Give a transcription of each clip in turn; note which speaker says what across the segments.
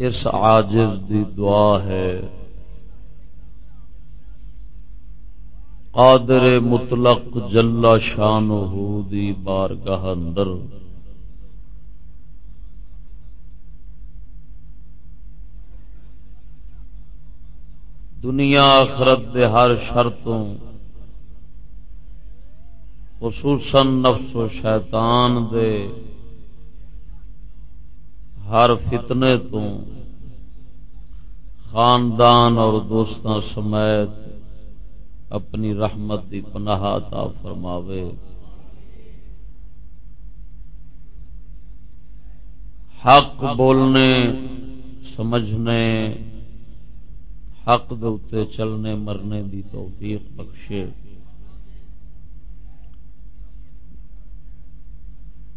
Speaker 1: اس عاجز دی دعا ہے۔ قادر مطلق جلا شان دی بارگاہ اندر۔ دنیا آخرت دے ہر شرطوں، خصوصاً نفس و شیطان دے۔ ہر فتنے تو خاندان اور دوستان سمیت اپنی رحمت دی پناہ عطا فرماوے۔ حق بولنے، سمجھنے، حق دے چلنے، مرنے دی توفیق بخشے۔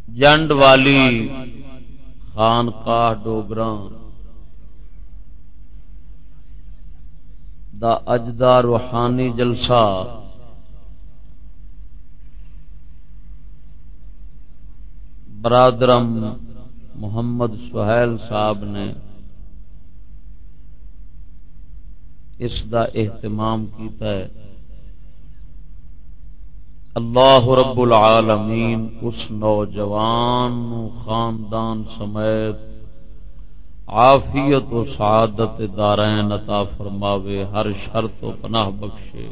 Speaker 1: جنڈ والی خانقاہ ڈوگراں دا اجدا روحانی جلسہ برادرم محمد سہیل صاحب نے اس دا اہتمام کیتا ہے۔ اللہ رب العالمین اس نوجوان خاندان سمیت عافیت و سعادت دارین عطا فرماوے، ہر شرط و پناہ بخشے۔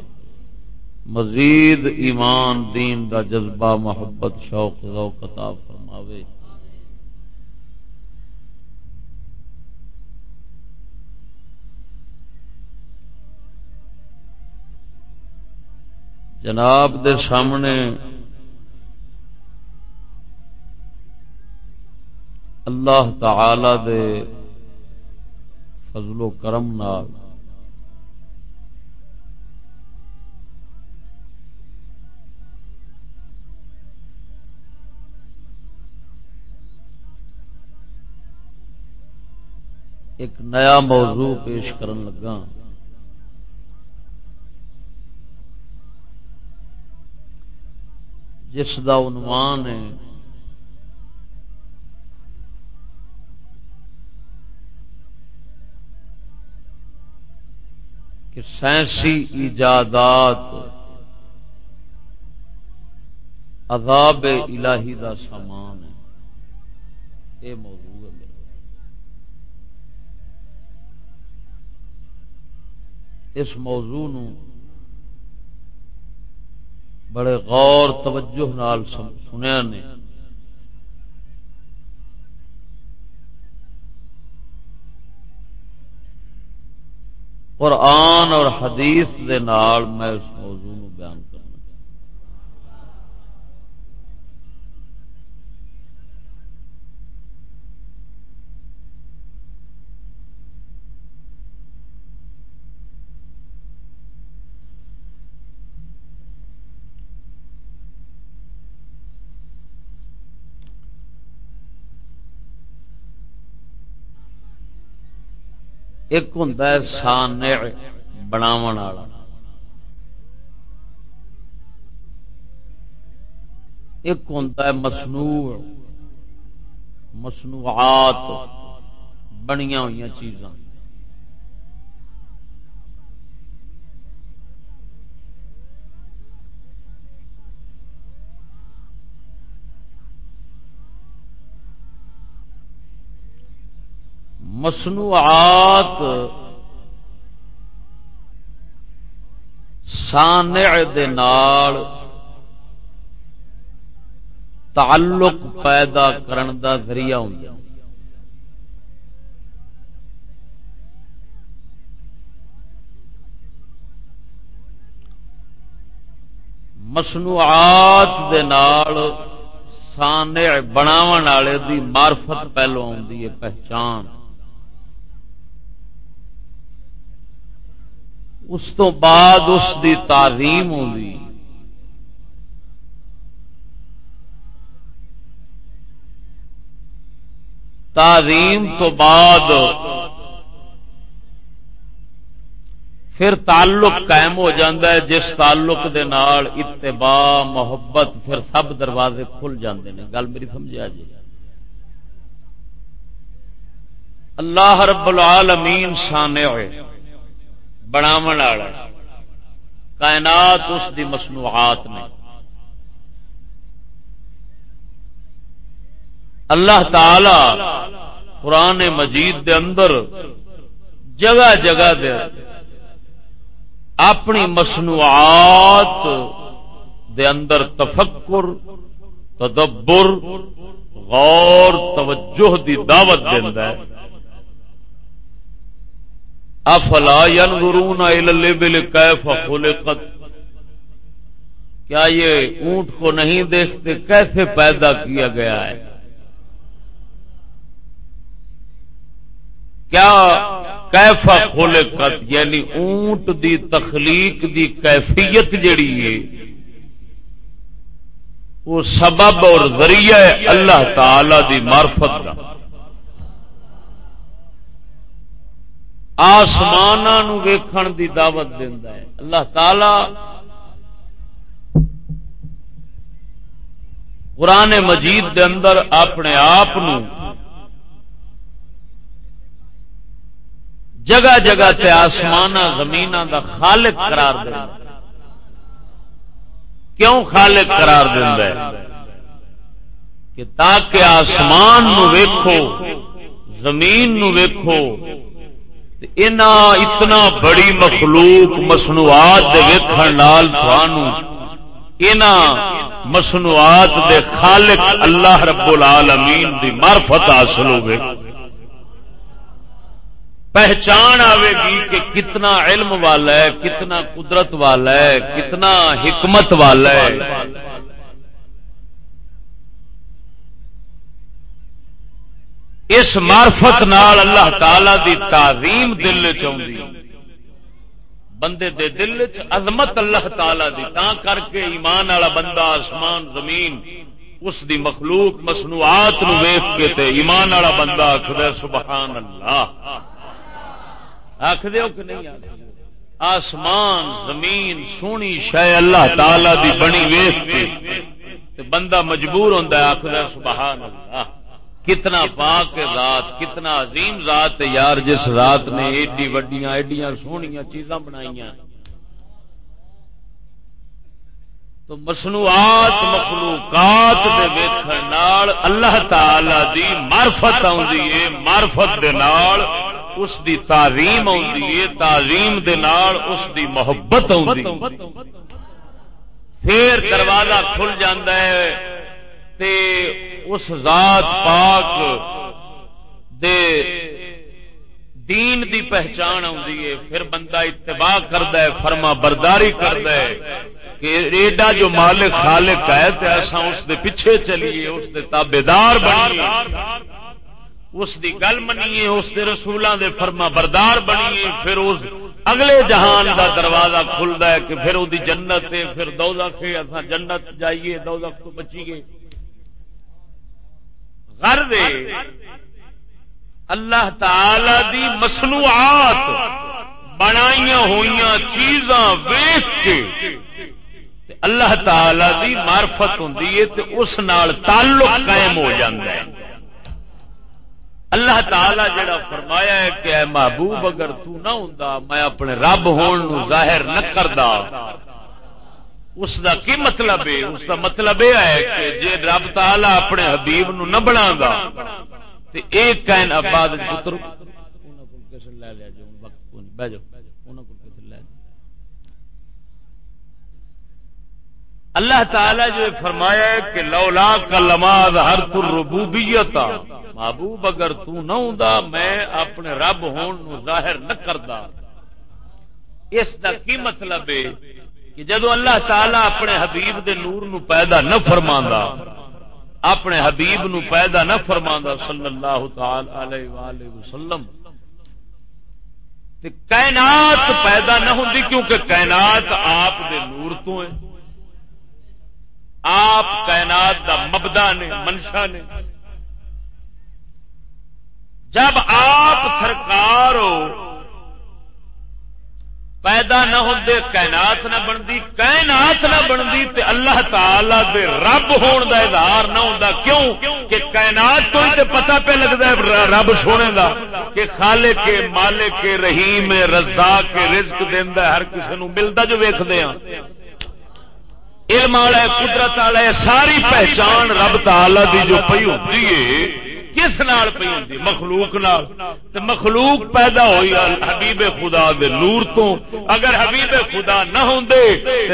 Speaker 1: مزید ایمان، دین دا جذبہ، محبت، شوق، ذوق عطا فرماوے۔ جناب دے سامنے اللہ تعالی دے فضل و کرم نال ایک نیا موضوع پیش کرن لگا۔ جس دا عنوان ہے۔ کہ سائنسی ایجادات عذاب الہی دا سامان ہے۔ یہ موضوع ہے اس موضوع نو بڑے غور توجہ نال سنیا نے۔ قرآن اور حدیث دے نال میں اس موضوع بیان ایک ہوں سان بناو ایک ہوں مصنوع۔ مصنوعات بنیا ہوئی چیزاں۔ مصنوعات سانع دے نال تعلق پیدا کرن دا ذریعہ ہوں مصنوعات دے نال سانع بناون والے دی معرفت پہلو آتی ہے، پہچان۔ اس تو بعد اس دی تعظیم ہوگی تعظیم تو بعد پھر تعلق قائم ہو جاتا ہے، جس تعلق دے نال اتباع، محبت، پھر سب دروازے کھل جاندے ہیں گل میری سمجھا جی؟ اللہ رب العالمین سانے ہوئے بناو والا کائنات اس دی مصنوعات نے۔ اللہ تعالی قرآن مجید دے اندر جگہ جگہ دے اپنی مصنوعات دے اندر تفکر، تدبر، غور، توجہ دی دعوت دینا ہے۔ افلا ينظرون الى الابل كيف خلقت؟ کیا یہ اونٹ کو نہیں دیکھتے؟ کیسے پیدا کیا گیا ہے؟ کیا کیفا خلقت؟ یعنی اونٹ دی تخلیق دی کیفیت جڑی ہے۔ وہ سبب اور ذریعہ اللہ تعالی دی معرفت کا۔ آسمان ویکھن دی دعوت دینا ہے۔ اللہ تعالی قرآن مجید دے اندر اپنے آپ جگہ جگہ تے آسمان زمین دا خالق قرار دے کیوں خالق قرار دینا ہے؟ کہ تاکہ آسمان نو ویکھو، زمین نو ویکھو اتنا بڑی مخلوق مصنوعات ویکھن اینا مصنوعات دے خالق اللہ رب العالمین دی معرفت حاصل ہوگی پہچان آئے گی کہ کتنا علم والا ہے، کتنا قدرت والا ہے، کتنا حکمت والا ہے۔ اس مارفت نال اللہ تعالی دی تعظیم دل بندے دے دل عظمت اللہ تعالی دی۔ تا کر کے ایمان والا بندہ آسمان، زمین، اس دی مخلوق، مصنوعات نو ویخ کے تے ایمان والا بندہ آخر سبحان اللہ۔ آخ کہ نہیں آسمان، زمین، سونی شہ اللہ تعالی دی بنی ویخ کے بندہ مجبور ہوتا ہے آخر سبحان اللہ۔ کتنا پاک ذات، کتنا عظیم ذات ہے یار، جس ذات نے ایڈی وڈیاں، ایڈیاں سونیاں چیزاں بنائی تو مصنوعات، مخلوقات دے ویکھن اللہ تعالی دی معرفت آندی ہے، معرفت دے نال اس دی تعظیم آندی ہے، تعظیم دے نال اس دی محبت آندی پھر دروازہ کھل جاندا ہے تے اس ذات پاک دے دین دی پہچان آتی ہے، پھر بندہ اتباع کرد ہے، فرما برداری کرد ہے کہ ایڈا جو مالک خالق ہے تو ایسا اس دے پیچھے چلیے، اس دے تابے دار بنیے۔ اس دی گل منیے، اس دے رسولوں دے فرما بردار بنیے، پھر اس اگلے جہان دا دروازہ کھلتا ہے کہ پھر وہ جنت ہے، پھر دو دکھ جنت جائیے دو تو بچیے۔ دے۔ اللہ تعالی دی مصنوعات بنائی ہوئی چیزاں ویچ کے اللہ تعالی دی مارفت ہوں اس نال تعلق قائم ہو جاتا ہے۔ اللہ تعالی جڑا فرمایا ہے کہ اے محبوب اگر تو نہ ہوں میں اپنے رب ہون ظاہر نہ کردا۔ اس دا کی مطلب ہے؟ اس دا مطلب یہ ہے کہ جی رب تالا اپنے حبیب نو نہ بنا گا تو ایک کائن آباد پتر اللہ تعالی جو فرمایا ہے کہ لولا کا لماز ہر تر ربوبیت، محبوب اگر تو نہ ہوں میں اپنے رب ہون نو ظاہر نہ کردا۔ اس دا کی مطلب ہے؟ کہ جدو اللہ تعالی اپنے حبیب دے نور نو پیدا نہ فرما اپنے حبیب نو پیدا نہ فرما صلی اللہ تعالی وآلہ وسلم کائنات پیدا نہ ہوں کیونکہ کائنات آپ دے نور تو ہے۔ آپ کائنات دا مبدا نے، منشا نے۔ جب آپ سرکار ہو پیدا نہ ہوں کائنات نہ بنتی کائنات نہ بنتی تے اللہ تعالی دے رب ہون دا اظہار نہ ہوں کیوں؟ کہ کائنات تو ہی پتا پہ لگتا ہے رب سونے دا، کہ خالے کے مالے کے رحیم رزا کے رزق دینا ہر کسی نو ملتا جو ویختے ہیں علم والا قدرت والا ساری پہچان رب تعالی دی جو پی ہوتی ہے۔ کس نال پی ہوں مخلوق نال۔ مخلوق پیدا ہوئی حبیب خدا دے نور تو۔ اگر حبیب خدا نہ ہوں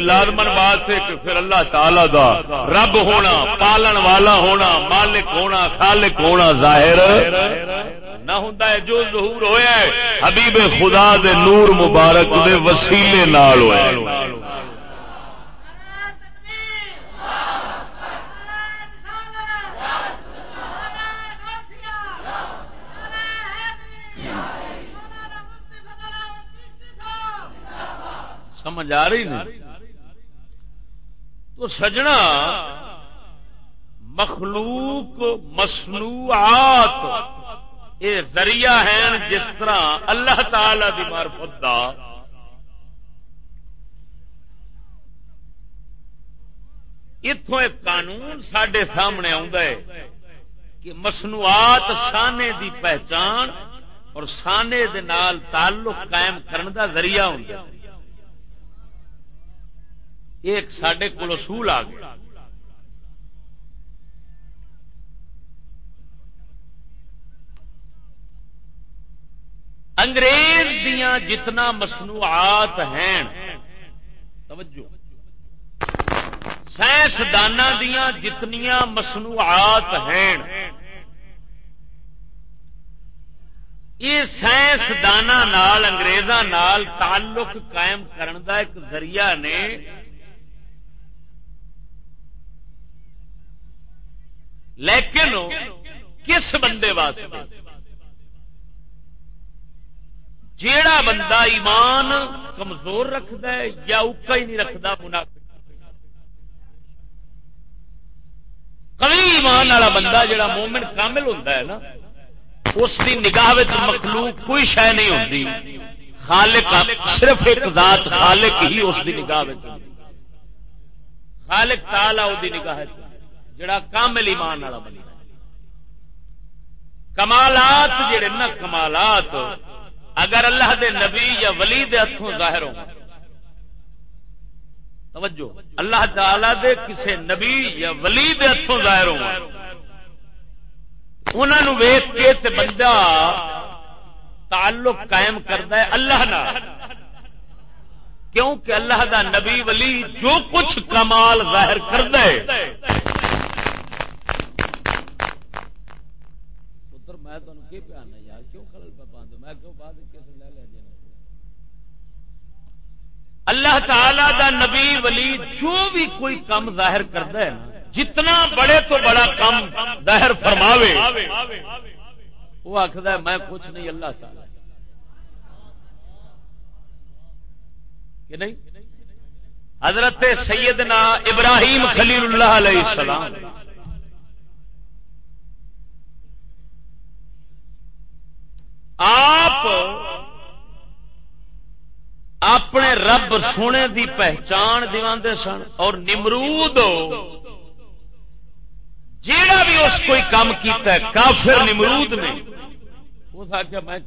Speaker 1: لازمن بات ہے کہ پھر اللہ تعالی دا رب ہونا، پالن والا ہونا، مالک ہونا، خالق ہونا ظاہر نہ ہوں جو ظہور ہویا ہے، حبیب خدا دے نور مبارک دے وسیلے نال ہوئے سمجھ آ رہی نہیں۔ تو سجنا مخلوق مصنوعات، یہ ذریعہ ہیں جس طرح اللہ تعالی دی معرفت دا۔ اتوں ایک قانون سڈے سامنے ہے کہ مصنوعات سانے دی پہچان اور سانے دے نال تعلق قائم کرنے دا ذریعہ ہوں ایک سڈے کو اصول آ گیا۔ انگریز دیا جتنا مصنوعات ہیں، توجہ سائنسدان دیا جتنیا مصنوعات ہیں، یہ سائنسدان انگریزاں تعلق قائم کرنے کا ایک ذریعہ نے لیکن کس بندے واسطے؟ جیڑا بندہ ایمان کمزور رکھد یا اکا ہی نہیں رکھتا کبھی ایمان والا بندہ جڑا مومن کامل ہوتا ہے نا، اس کی نگاہ مخلوق کوئی شہ نہیں ہوتی خالق صرف ایک ذات، خالق ہی اس کی نگاہ خالق تالا وہ نگاہ جڑا کامل ایمان والا بنی۔ کمالات جڑے نا کمالات، اگر اللہ دے نبی یا ولی دے ہاتھوں ظاہر ہو توجہ، اللہ تعالی دے کسے نبی یا ولی دے ہاتھوں ظاہر ہو انہوں ویخ کے تے بندہ تعلق قائم کرتا ہے اللہ نہ کیونکہ اللہ دا نبی ولی جو کچھ کمال ظاہر کرتا ہے کے پیانا یار، کیوں خلل پہ پاندو میں کیوں بات کیسے لے لے جنہیں اللہ تعالی دا نبی ولی جو بھی کوئی کم ظاہر کرتا ہے، جتنا بڑے تو بڑا کم ظاہر فرماوے۔ وہ آخر میں کچھ نہیں، اللہ تعالی۔ کہ نہیں؟ حضرت سیدنا ابراہیم خلیل اللہ علیہ السلام۔ آپ اپنے رب سونے دی پہچان دے سن اور نمرود جیڑا بھی اس کوئی کام کیتا ہے، کافر نمرود نے۔ اس آخیا میں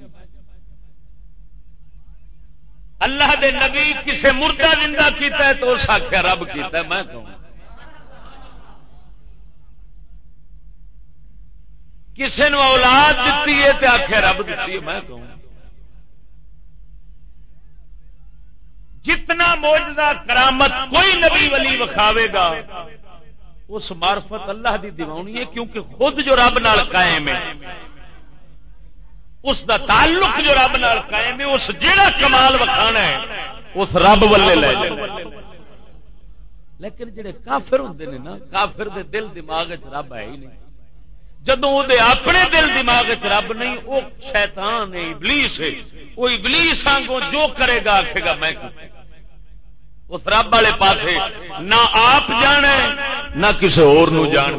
Speaker 1: اللہ دے نبی کسے مردہ زندہ کیتا ہے تو اس آخیا رب کیتا ہے، میں کہوں؟ کسی نے اولاد دیتی ہے تو آخیا رب دیتی ہے، میں کہوں۔ جتنا موجودہ کرامت کوئی نبی ولی وکھاوے گا، اس مارفت اللہ دی دیوانی ہے، کیونکہ خود جو رب نال قائم ہے، اس دا تعلق جو رب نال قائم ہے، اس جڑا کمال وکھانا ہے، اس رب ولے لے جائے لیکن جڑے کافر ہوں نا، کافر دے دل دماغ رب ہے ہی نہیں۔ جدو اپنے دل دماغ رب نہیں وہ شیطان ہے، ابلیس ہے۔ وہ ابلیس آنگوں جو کرے گا آخے گا میں اس رب والے پاس نہ آپ جان نہ کسی اور جان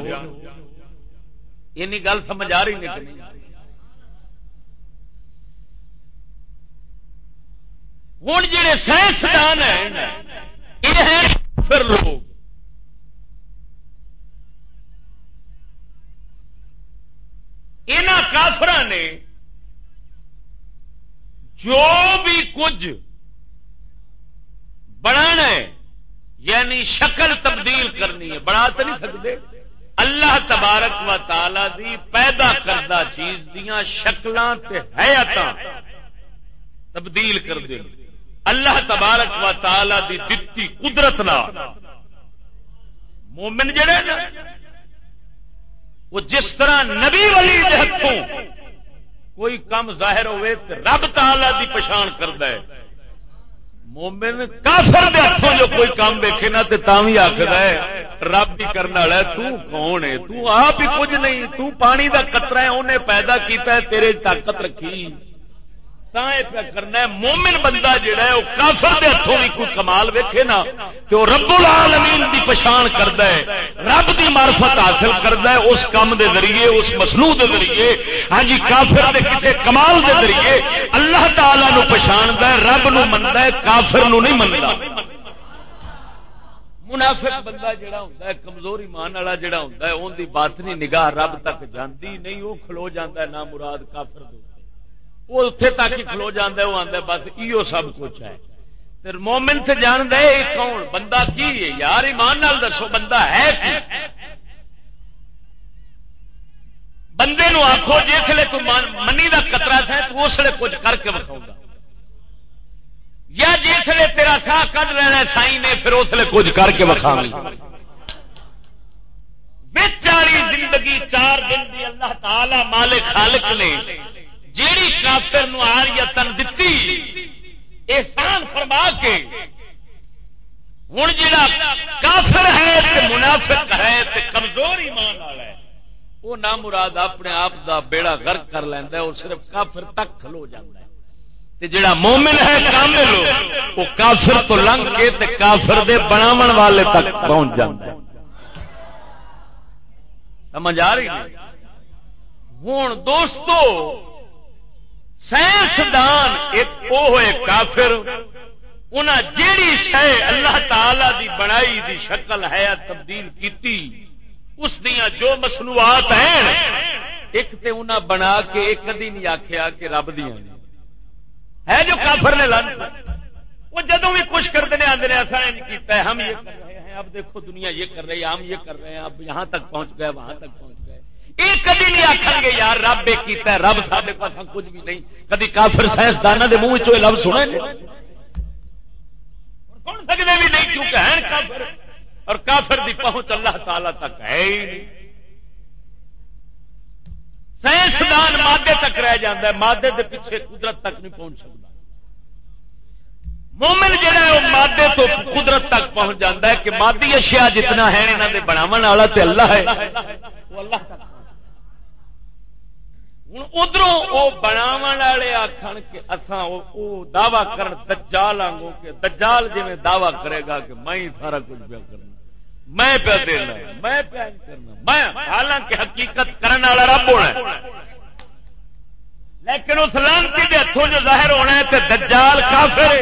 Speaker 1: گل سمجھ آ رہی نہیں ہوں جڑے سائنسدان ہیں یہ پھر لوگ۔ ان کافر نے جو بھی کچھ بنا یعنی شکل تبدیل کرنی ہے، بنا تو نہیں سکتے۔ اللہ تبارک و تعالی دی پیدا کردہ چیز دیا شکل حیات تبدیل کر دیں اللہ تبارک و تعالی دی دتی قدرت نہ مومن جڑے نا وہ جس طرح نبی ولی ہاتھوں کوئی کم ظاہر ہوئے تو رب تعالی دی پچھان کرد مومن کافر دے ہاتھوں جو کوئی کام دیکھے نا تو بھی آخر ہے، رب بھی کرنے والا تو کون ہے؟ تو آپ ہی کچھ نہیں، تو پانی دا قطرہ ہے انہیں پیدا کیتا ہے، تیرے طاقت رکھی۔ کرنا مومن بندہ جہا ہے وہ کافر دے ہاتھوں بھی کوئی کمال ویکھے نا تو رب العالمین دی پچھان کرتا ہے رب دی معرفت حاصل کرتا ہے اس کام دے ذریعے اس مسنو دے ذریعے ہاں جی کافر دے کسی کمال دے ذریعے اللہ تعالی نو پچھاند ہے رب نو منتا ہے کافر نو نہیں منتا منافق بندہ جڑا ہوتا ہے کمزور ایمان والا جڑا ہوتا ہے ان دی باطنی نگاہ رب تک جاندی نہیں وہ کھلو جاتا ہے نہ مراد کافر دے وہ اتے تک ہی کھلو جانا وہ آتا بس ایو سب کچھ ہے۔ پھر مومن سے جان دے کون؟ بندہ کی ہے؟ یار، ایمان نال دسو، بندہ ہے بندے نو آخو جسے تو منی کا کترا تھا تو اس لیے کچھ کر کے بکھاؤ گا۔ یا جس جسے تیرا سا کد لینا سائی نے، پھر اس لیے کچھ کر کے بکھا بچاری زندگی چار دن دی اللہ تعالی مالک خالق نے جیڑی کافر نو آریتن دتی احسان فرما کے ہوں جا کافر ہے تے منافق ہے تے کمزور ایمان والا ہے وہ نہ مراد اپنے آپ دا بیڑا غرق کر لینا وہ صرف کافر تک کھلو جاتا ہے۔ تے جڑا مومن ہے کامل وہ کافر تو لنگ کے تے کافر دے بناون والے تک پہنچ جاتا ہے۔ سمجھ آ رہی ہوں دوستو سائنسدان، ایک وہ ہوئے کافر، انہاں جیڑی شے اللہ تعالی دی بنائی دی شکل ہے، تبدیل کیتی، اس دیا جو مصنوعات ہیں، ایک تے انہاں بنا کے ایک کدی نہیں آخیا کہ رب دیا ہے جو کافر نے لن وہ جدو بھی کچھ کرتے ہیں آدھے ایسا کیتا ہے، ہم یہ کر رہے ہیں، اب دیکھو دنیا یہ کر رہی ہے، ہم یہ کر رہے ہیں، اب یہاں تک پہنچ گئے، وہاں تک پہنچ گئے۔ یہ کدی نہیں آخر گے، یار رب یہ کیتا ہے، رب سارے پاس کچھ بھی نہیں۔ کدی کافر سائنسدان کے منہ چ لفظ سنے سن سکتے بھی نہیں، کیونکہ ہیں کافر۔ اور کافر دی پہنچ اللہ تعالی تک ہے ہی نہیں۔ سائنسدان مادے تک رہ جاتا ہے، مادے کے پیچھے قدرت تک نہیں پہنچ سکتا مومن جہا ہے، وہ مادے تو قدرت تک پہنچ جاتا ہے کہ مادی اشیاء جتنا ہے یہاں کے بناو والا تو اللہ ہے۔ وہ اللہ تک۔ ہوں ادھر وہ بناو والے آخر کہ دعوی کر دجال آگوں کہ دجال جی دعوی کرے گا کہ میں ہی سارا کچھ پیا کرنا میں پیا دینا میں پیا کرنا میں حالانکہ حقیقت کرنے والا رب ہونا لیکن اس لانتی کے ہاتھوں جو ظاہر ہونا ہے تو دجال کافر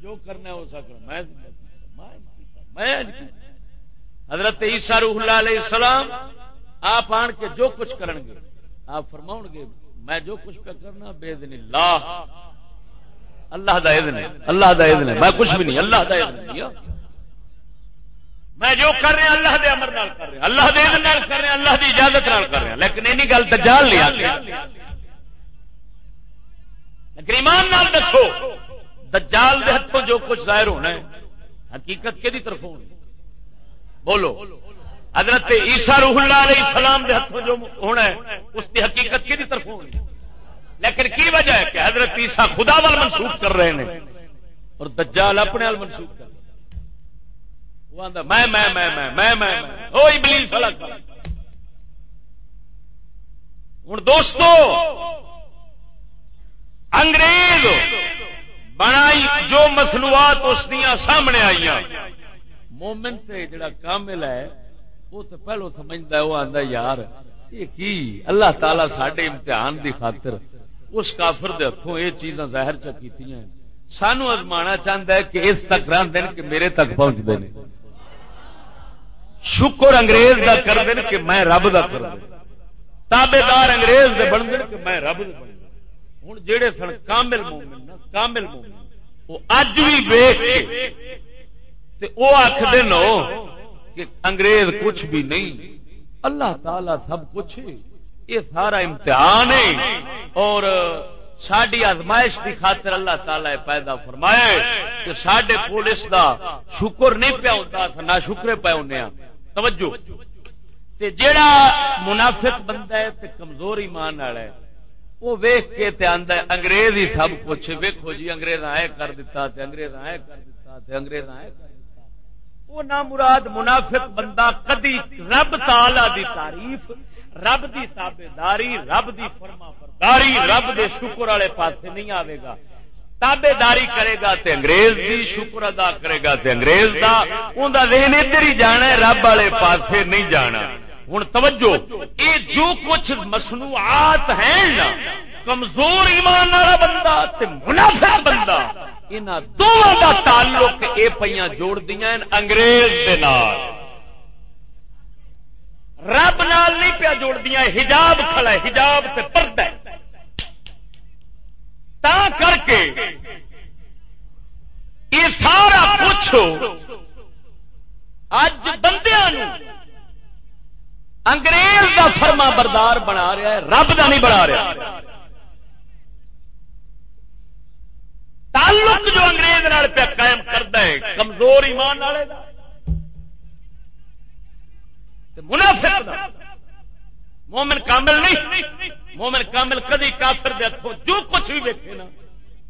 Speaker 1: جو کرنا ہو سکتا میں حضرت عیسیٰ روح اللہ علیہ السلام آپ آن کے جو کچھ کریں گے آپ فرماؤ گے، میں جو کچھ پہ کرنا بے دن اللہ۔ اللہ دا اذن ہے، اللہ دا اذن ہے۔ میں کچھ بھی نہیں، اللہ دا اذن نہیں میں جو کر رہا اللہ دے امر نال کر رہا اللہ دے اذن نال کر رہا اللہ دی اجازت نال کر رہا لیکن اینی گل دجال لیا لیکن ایمان نال دسو، دجال دے ہتھوں جو کچھ ظاہر ہونا ہے، حقیقت کے طرف ہونی بولو۔ حضرت عیسا روح اللہ علیہ السلام دے ہاتھوں جو ہونا ہے، اس کی حقیقت کی طرف ہونی لیکن کی وجہ ہے کہ حضرت عیسا خدا وال منسوخ کر رہے ہیں؟ اور دجال اپنے وال منسوخ کر میں میں میں میں میں میں ابلیس الگ ہوں دوستو، انگریز بنائی جو مصنوعات اس دیا سامنے آئی مومن سے جڑا کامل ہے وہ تو پہلو سمجھتا ہے، وہ آتا یار، یہ کی؟ اللہ تعالی سڈے امتحان دی خاطر اس کافر دے ہاتھوں یہ چیزاں ظاہر چکی سانو ازما چاہتا ہے کہ اس تک رہتے ہیں کہ میرے تک پہنچتے ہیں شکر انگریز کا کر دیں کہ میں رب کا کر دین تابے دار انگریز دے بن دین کہ میں رب ہوں جہے سن کامل مومن کامل مومن، وہ اج بھی ویخ وہ آخر نو کہ انگریز کچھ بھی نہیں۔ اللہ تعالی سب کچھ۔ یہ سارا امتحان ہے۔ اور ساری آزمائش کی خاطر اللہ تعالی پیدا فرمایا کہ سڈے پولیس دا شکر نہیں پیا ہوتا نہ شکرے پہ ہونے ہاں۔ توجہ۔ تے جیڑا منافق بندہ ہے تے کمزور ایمان والا ہے، وہ ویخ کے تے آندا ہے، انگریز ہی سب کچھ۔ ویکھو جی انگریز آئے کر دیتا تے انگریز آئے کر دیتا تے انگریز آئے کر وہ نہ مراد منافق بندہ کدی رب تعالی دی تعریف، رب دی تابے داری رب دی فرما برداری رب دے شکر والے پاسے نہیں آئے گا۔ تابے داری کرے گا تے انگریز دی شکر ادا کرے گا تے انگریز دا۔ ان ذہن ادھر ہی جانا ہے، رب والے پاسے نہیں جانا۔ ہوں توجہ یہ جو کچھ مصنوعات ہیں نا، کمزور ایمان والا بندہ تے منافع بندہ ان دونوں کا تعلق یہ پہ جوڑ دیا انگریز دے نال۔ رب نال نہیں پیا جوڑ دیا حجاب کھڑا ہے، حجاب سے پردہ تا کر کے یہ سارا کچھ اج بندیا انگریز کا فرما بردار بنا رہا ہے، رب کا نہیں بنا رہا۔ تعلق جو انگریز پہ قائم کرتا ہے، کمزور ایمان والے منافق مومن کامل نہیں، مومن کامل کدی کافر دے ہاتھوں جو کچھ بھی ویکے نا،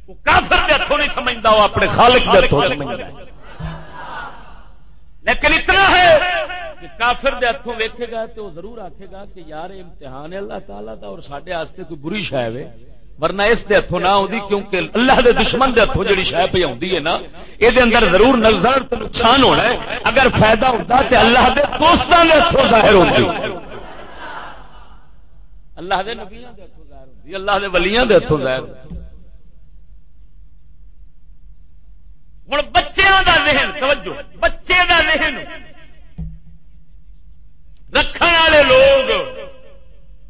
Speaker 1: وہ کافر دے ہاتھوں نہیں سمجھتا وہ اپنے خالق دے ہاتھوں لیکن اتنا ہے کہ کافر دے ہاتھوں ویکے گا تو وہ ضرور آکھے گا کہ یار، امتحان ہے اللہ تعالیٰ دا اور سڈے کوئی بری شاید ہے۔ ورنہ اس دے ہاتھوں نہ آتی کیونکہ اللہ دے دشمن دے ہاتھوں جی شہ پہ آتی ہے نا یہ اندر ضرور نظر نقصان ہونا ہے۔ اگر فائدہ ہوتا تو اللہ دے دوستوں کے ہاتھوں ظاہر ہوتی اللہ دے نبیاں دے ہاتھوں ظاہر ہوتی اللہ دے ولیاں دے ہاتھوں ظاہر ہوتی ہوں بچوں کا ذہن، توجہ بچے کا ذہن۔ رکھنے والے لوگ،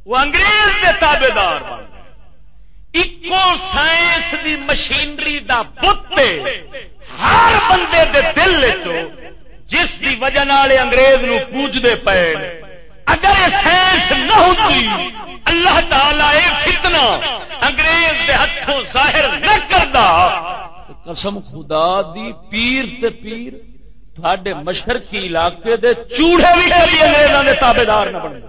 Speaker 1: وہ انگریز کے تابے دار بن ایکو سائنس دی مشینری دا بت ہر بندے دے دل جس دی وجہ انگریز نو پوجتے پے اگر یہ سائنس نہ ہوتی، اللہ تعالی اے فتنہ انگریز دے ہاتھوں ظاہر نہ کرتا قسم خدا دی پیر تے پیر تھے مشرقی علاقے دے چوڑے بھی انگریزوں کے تابے دار نہ بنے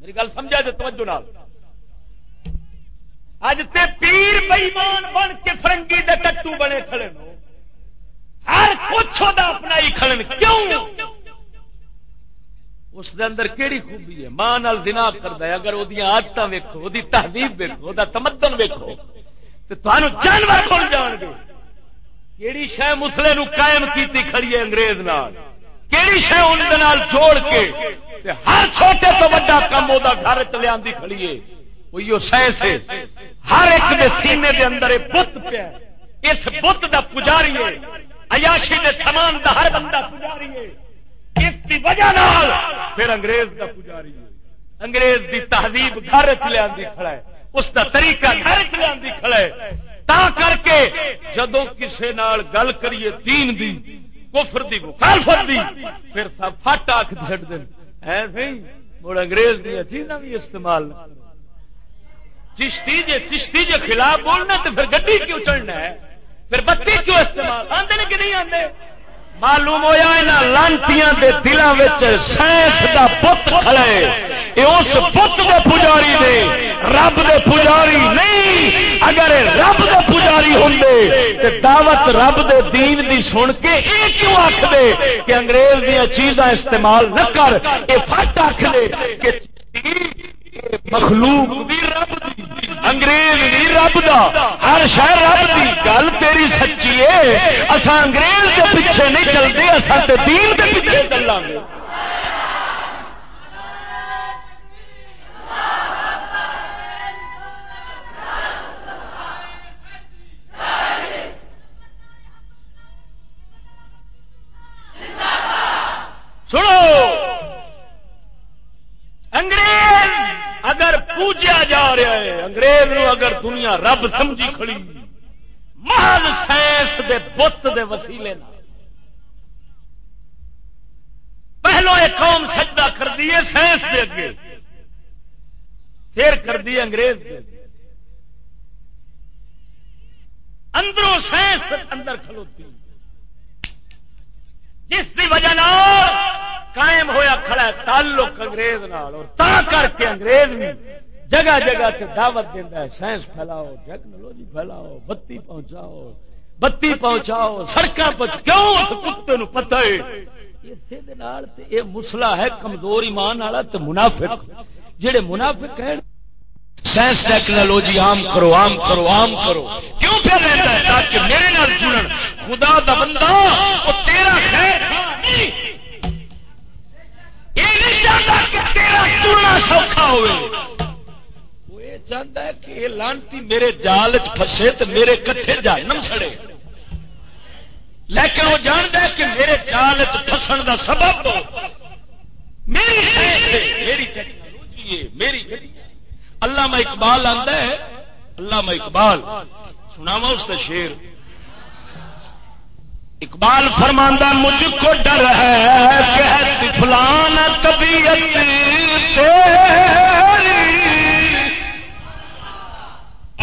Speaker 1: میری گل سمجھا جی توجہ نال۔ اج تے پیر بئیمان بن کے فرنگی دے ٹٹو بنے کھڑے ہر کچھ اپنا ہی کھڑن۔ کیوں؟ اس دے اندر کیڑی خوبی ہے؟ ماں نال دنا کرتا ہے۔ اگر وہ آدت ویکو وہ تہذیب ویکو وہ تمدن ویکو تو تمہیں جانور کھل جان گے کہڑی شہ مسلے نو قائم کیتی کھڑی ہے انگریز نال؟ کہڑی شہ ان جوڑ کے ہر چھوٹے تو وا کم وہ گھر چ لیا کھڑی ہے۔ ہر ایک دے سینے دے اندر بت پیا اس بت دا پجاری ہے عیاشی دے سامان دا ہر بندہ پجاری ہے اس کی وجہ نال پھر انگریز دا پجاری ہے انگریز دی تہذیب گھر چ لیا کھڑا ہے۔ اس دا طریقہ گھر چ لیا کھڑا ہے۔ تا کر کے جدو کسے نال گل کریے تین دی، کفر دی، مخالفت دی، پھر سب فٹ آخ چڑ دیں ایسے ہی مڑ انگریز دیا چیزاں بھی استعمال نہ چشتی جے چشتی جے خلاف بولنا تو پھر گڈی کیوں چڑھنا ہے؟ پھر بتی کیوں استعمال آتے کہ نہیں آتے معلوم ہوا یہاں لانٹیاں دے دلوں سائنس کا پت کھڑے یہ اس پت دے پجاری نے رب دے پجاری نہیں۔ اگر رب دے پجاری ہوں تو دعوت رب دے دین دی سن کے یہ کیوں آخ دے کہ انگریز دیا چیزاں استعمال نہ کر؟ یہ فٹ آخ دے کہ مخلوق انگریز دی رب دا، ہر شہر رب دی۔ گل تیری سچی ہے اصا انگریز کے پیچھے نہیں چلتے اسا تے دین کے پیچھے چلا گے سنو۔
Speaker 2: انگریز اگر پوجیا جا رہا ہے، انگریز نو اگر دنیا رب سمجھی کھڑی محض سائنس دے بت دے وسیلے پہلو ایک قوم سجدہ کر دیے سائنس دے اگے، پھر کر دی انگریز دے اندروں سائنس اندر کھلوتی۔ جس کی وجہ قائم ہویا کھڑا ہے، تعلق انگریز نال، اور تا کر کے انگریز بھی جگہ جگہ سے دعوت دینا ہے، سائنس پھیلاؤ، ٹیکنالوجی پھیلاؤ، بتی پہنچاؤ بتی پہنچاؤ سڑکوں پر کیوں کتے پتہ ہے؟ یہ مسلا ہے، کمزور ایمان والا تو منافق۔ جہے منافق ہیں، سائنس، ٹیکنالوجی عام کرو عام کرو عام کرو۔ کیوں پھر رہتا ہے؟ تاکہ میرے نال جڑن۔ خدا دا بندہ، وہ تیرا خیر نہیں۔ تیرا سوکھا ہوئے چاہتا ہے کہ یہ لانتی میرے جال چسے تو میرے کٹھے جانم سڑے لیکن وہ جانتا ہے کہ میرے جال چسن کا سبب میری میری ٹیکنالوجی ہے میری اللہ میں اقبال آتا ہے، اللہ میں اقبال سناوا اس کا شیر اقبال فرماندہ، مجھ کو ڈر ہے فلان طبیعت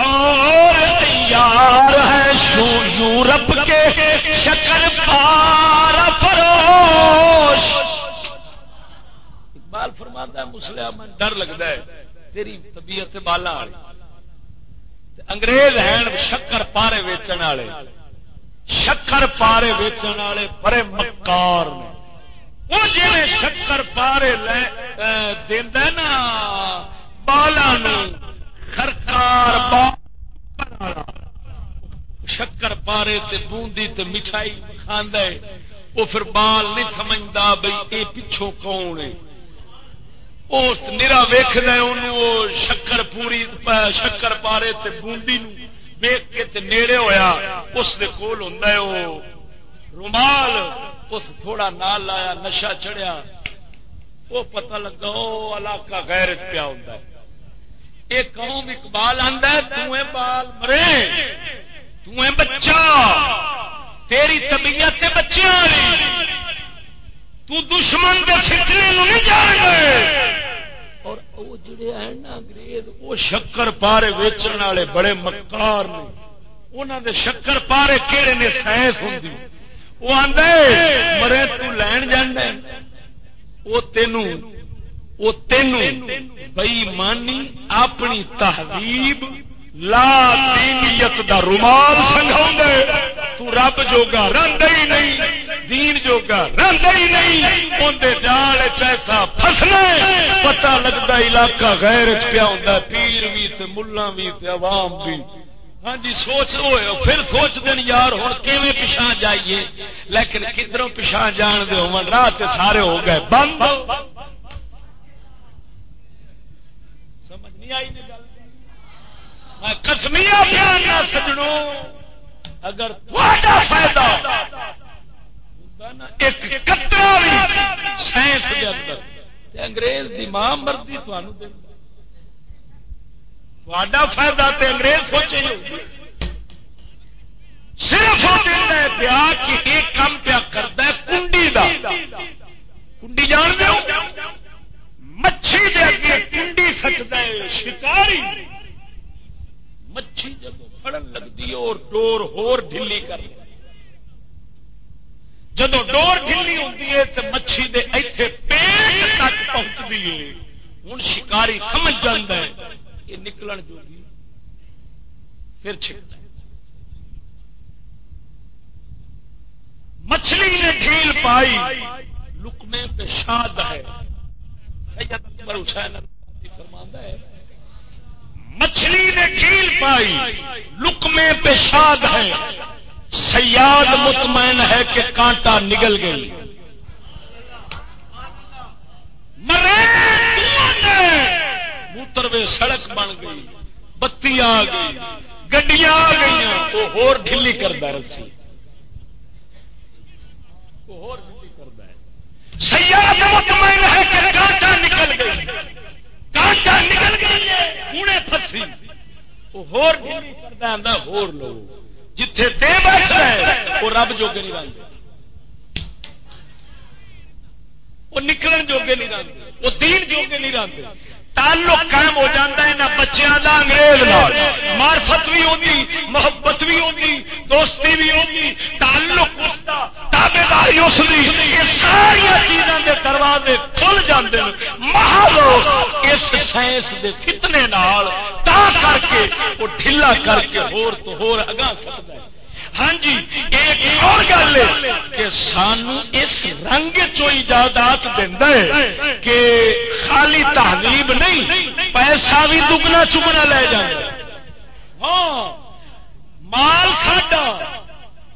Speaker 2: اور یار ہے شو یورپ کے شکر پار فروش۔ اقبال فرماندہ، مسلم ڈر لگتا ہے، تیری طبیعت بالا انگریز ہیں، شکر پارے ویچن والے شکر پارے ویچن والے، بڑے مکار وہ جی شکر پارے دینا بالا خرکار شکر پارے تے بوندی تے مٹھائی کھانا وہ پھر بال نہیں سمجھتا بھائی یہ پچھوں کون ہے۔ اس نرا ویخ شکر پوری شکر پارے تے بوندی ویخ کے تے نیڑے ہویا، اس دے کول ہوں رومال، اس تھوڑا نال لایا نشا چڑھیا۔ وہ پتہ لگا وہ علاقہ غیر پیا ہوں یہ قوم اقبال آتا ہے تمہیں بال مرے تمہیں بچہ، تیری طبیعت بچیاں تو دشمن کے سلسلے نہیں جان اور وہ جڑے ہیں نا انگریز وہ شکر پارے ویچن والے بڑے مکار نے۔ انہوں دے شکر پارے کہڑے نے سائنس ہوں وہ آدھے مرے تو لین جانا وہ تینوں وہ تینوں بئی مانی اپنی تہذیب لا دینیت دا رومال سنگھا تو رب جوگا رنگ ہی نہیں، دین جوگا رنگ ہی نہیں۔ اندر جال چیسا فسنا پتا لگتا علاقہ غیر پیا ہوں پیر بھی تے ملا بھی تے عوام بھی ہاں جی سوچ ہوئے پھر سوچ دین یار ہوں کیویں پچھا جائیے؟ لیکن کدھروں پچھا جان دے ہو راہ سارے ہو گئے، بند۔ سمجھ نہیں آئی گل؟ کسمیا پیار سجڑوں اگر فائدہ ایک کترا بھی سائنس کے اندر۔ انگریز کی ماں مرضی تھوڑا فائدہ تے انگریز سوچے۔ صرف پیا کہ ایک کام پیا کرتا ہے، کنڈی دا۔ کنڈی جان دو مچھی دے اگے کنڈی سچتا ہے، شکاری۔ مچھی جب فڑن لگتی ہے اور ڈور ہور ڈلی کر جب ڈور ڈلی ہوتی ہے تو مچھی دے ایتھے پیٹ تک پہنچتی ہے ہوں شکاری سمجھ جاتا ہے، یہ نکلن جو گی پھر چھکتا ہے۔ مچھلی نے ڈھیل پائی لکمے پہ شاد ہے۔ سید اکبر حسین فرماندہ ہے مچھلی نے کھیل پائی لکمے پہ شاد ہے سیاد مطمئن ہے کہ کانٹا نگل گئی۔ مرے موتروے سڑک بن گئی، بتی آ گئی، گڈیاں آ گئی وہ ہور ڈلی کرتا رسی۔ سیاد مطمئن ہے کہ کانٹا نکل گئی۔ نکل گئی ہے ہوں پھسی ہور کرتا دے بیٹھا ہے، وہ رب جوگے نہیں رہتے وہ نکلن جوگے نہیں رہتے وہ دین جوگے نہیں رہتے تعلق قائم ہو جاتا ہے نہ بچوں کا انگریز مارفت بھی ہوگی محبت بھی ہوگی دوستی بھی ہوگی تعلق اس کا تابے داری اس کی یہ ساری چیزوں کے دروازے کھل جاتے ہیں محل اس سائنس کے فتنے تا کر کے، وہ ڈھیلا کر کے، ہور تو ہور اگا سکتا ہے۔ ہاں جی ایک اور گل کہ سانو اس رنگ چوجادات ہے کہ خالی تہذیب نہیں، پیسہ بھی دگنا چگنا لے جائے ہاں مال کھاڈا،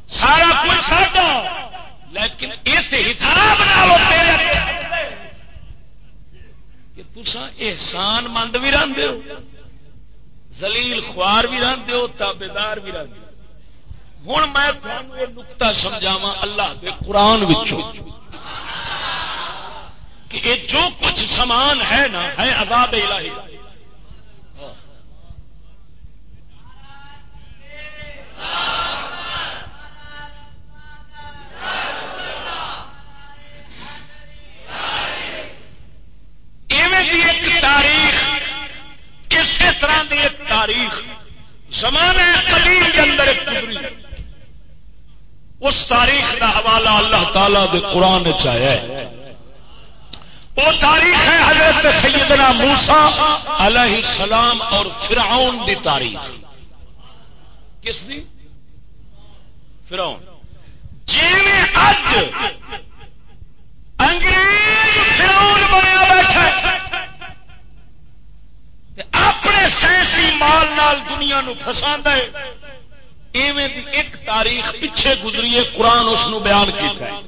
Speaker 2: سارا کچھ کھاڈا، لیکن اس حساب کہ تسا احسان مند بھی رہتے ہو زلیل خوار بھی رہتے ہو تابے دار بھی رہتے ہو۔ ہوں میں یہ نکتا سمجھاوا اللہ کے قرآن کہ یہ جو کچھ سامان ہے نا، ہے عذاب الہی۔ ایک تاریخ، اسی طرح کی ایک تاریخ۔ زمانے قدیم کے اندر ایک گزری۔ اس تاریخ کا حوالہ اللہ تعالی دے قرآن چاہے وہ تاریخ ہے حضرت سیدنا موسا علیہ السلام اور فرعون دی تاریخ۔ کس دی؟ فرعون۔ جی اج انگریز فرعون بنیا بیٹھا اپنے سائنسی مال نال دنیا نو فسا ہے ایویں ایک تاریخ پیچھے گزری ہے قرآن اس بیان کیتا ہے۔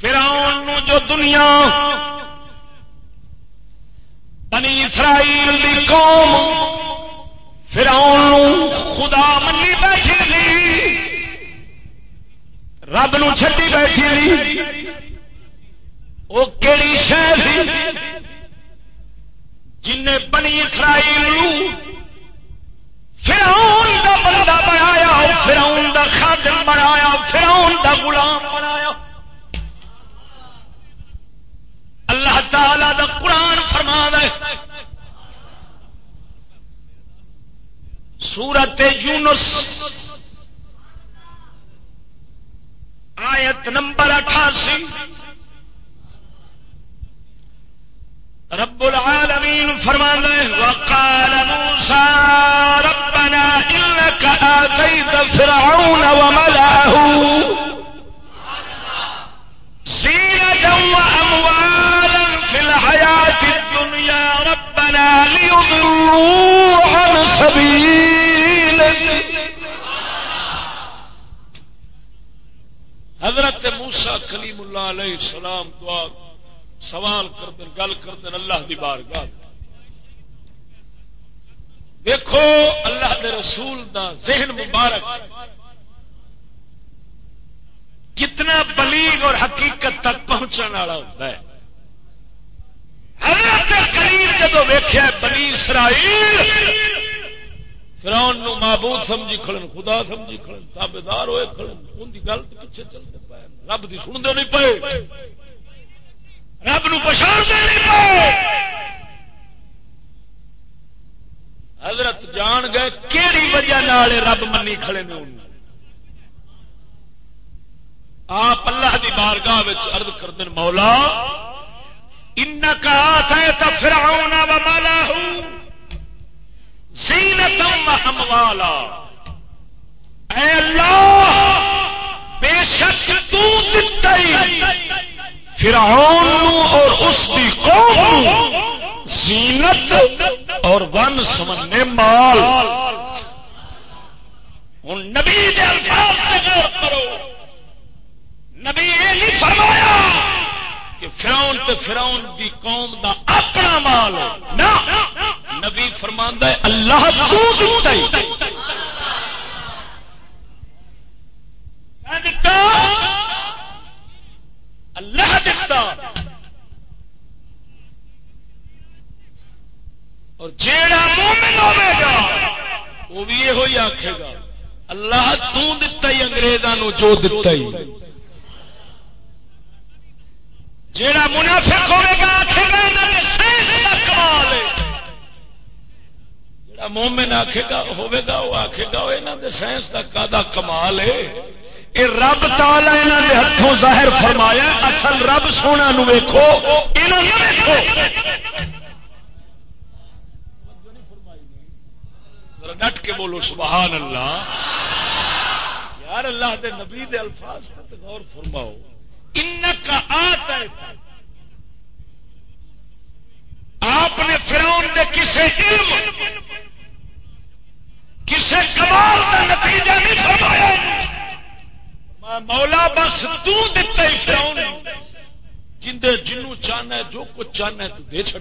Speaker 2: فرعون نو جو دنیا، بنی اسرائیل دی قوم فرعون خدا منی بیٹھی لی رب نو چھٹی بیٹھی لی وہ کہڑی شہر جن بنی اسرائیل فراؤن دا بندہ بنایا فراؤن دا خادم بنایا فراؤن دا غلام بنایا۔ اللہ تعالی دا قرآن فرما ہے سورت یونس۔ آیت نمبر اٹھاسی۔ رب العالمین فرمانے وقال موسى، ربنا انك آتيت فرعون وملأه. زينة وأموالا في الحياة الدنيا، ربنا ليضلوا عن سبيلك حضرت موسى کلیم اللہ علیہ السلام دعا سوال کر گل کر اللہ دی بارگاہ دیکھو، اللہ دے رسول دا ذہن مبارک۔ کتنا بلیغ اور حقیقت تک پہنچنے والا ہوتا ہے۔ جب ویخیا بلی اسرائیل فراؤن نو معبود سمجھی کھڑن، خدا سمجھی کھڑن تابے دار ہوئے کھڑن، ان کی گل پیچھے چلتے پائے۔ رب کی سنتے نہیں پائے۔ رب نو حضرت جان گئے کہڑی وجہ رب منی کھڑے نے آپ اللہ دی بارگاہ ارد کر دین مولا ان کا تو پھر آنا و مالا ہوں سینتم ہم والا اے اللہ، بے شک تو دتا فرعون اور اس کی قوم زینت اور ون سمنے مال۔ ہوں نبی دے الفاظ سے غور کرو۔ نبی یہ نہیں فرمایا کہ فراؤن تے فراؤن دی قوم دا اپنا مال نہ۔ نبی فرماندہ ہے، اللہ تو دیتا ہے اللہ دکھتا۔ اور جیڑا مومن ہوے گا، وہ بھی یہ آخے گا، اللہ تتا ہی انگریزوں جو دتا ہی۔ جیڑا منافق ہوے گا آخے گا کمال جیڑا مومن آخے گا ہوے گا، وہ آخے گا یہاں دے سائنس کا کا کمال ہے۔ یہ رب تالا یہاں دے ہاتھوں ظاہر فرمایا اصل رب سونا نو ویکو ڈٹ کے بولو، سبحان اللہ۔ یار اللہ دے نبی دے الفاظ غور فرماؤ۔ ان کا آتا آپ نے فرون دے کسے علم، کسے کمال کا نتیجہ نہیں فرمایا۔ مولا بس تو دتا ہی جندے جنوں چاہنا ہے، جو کچھ چاہنا ہے تو دے چڑ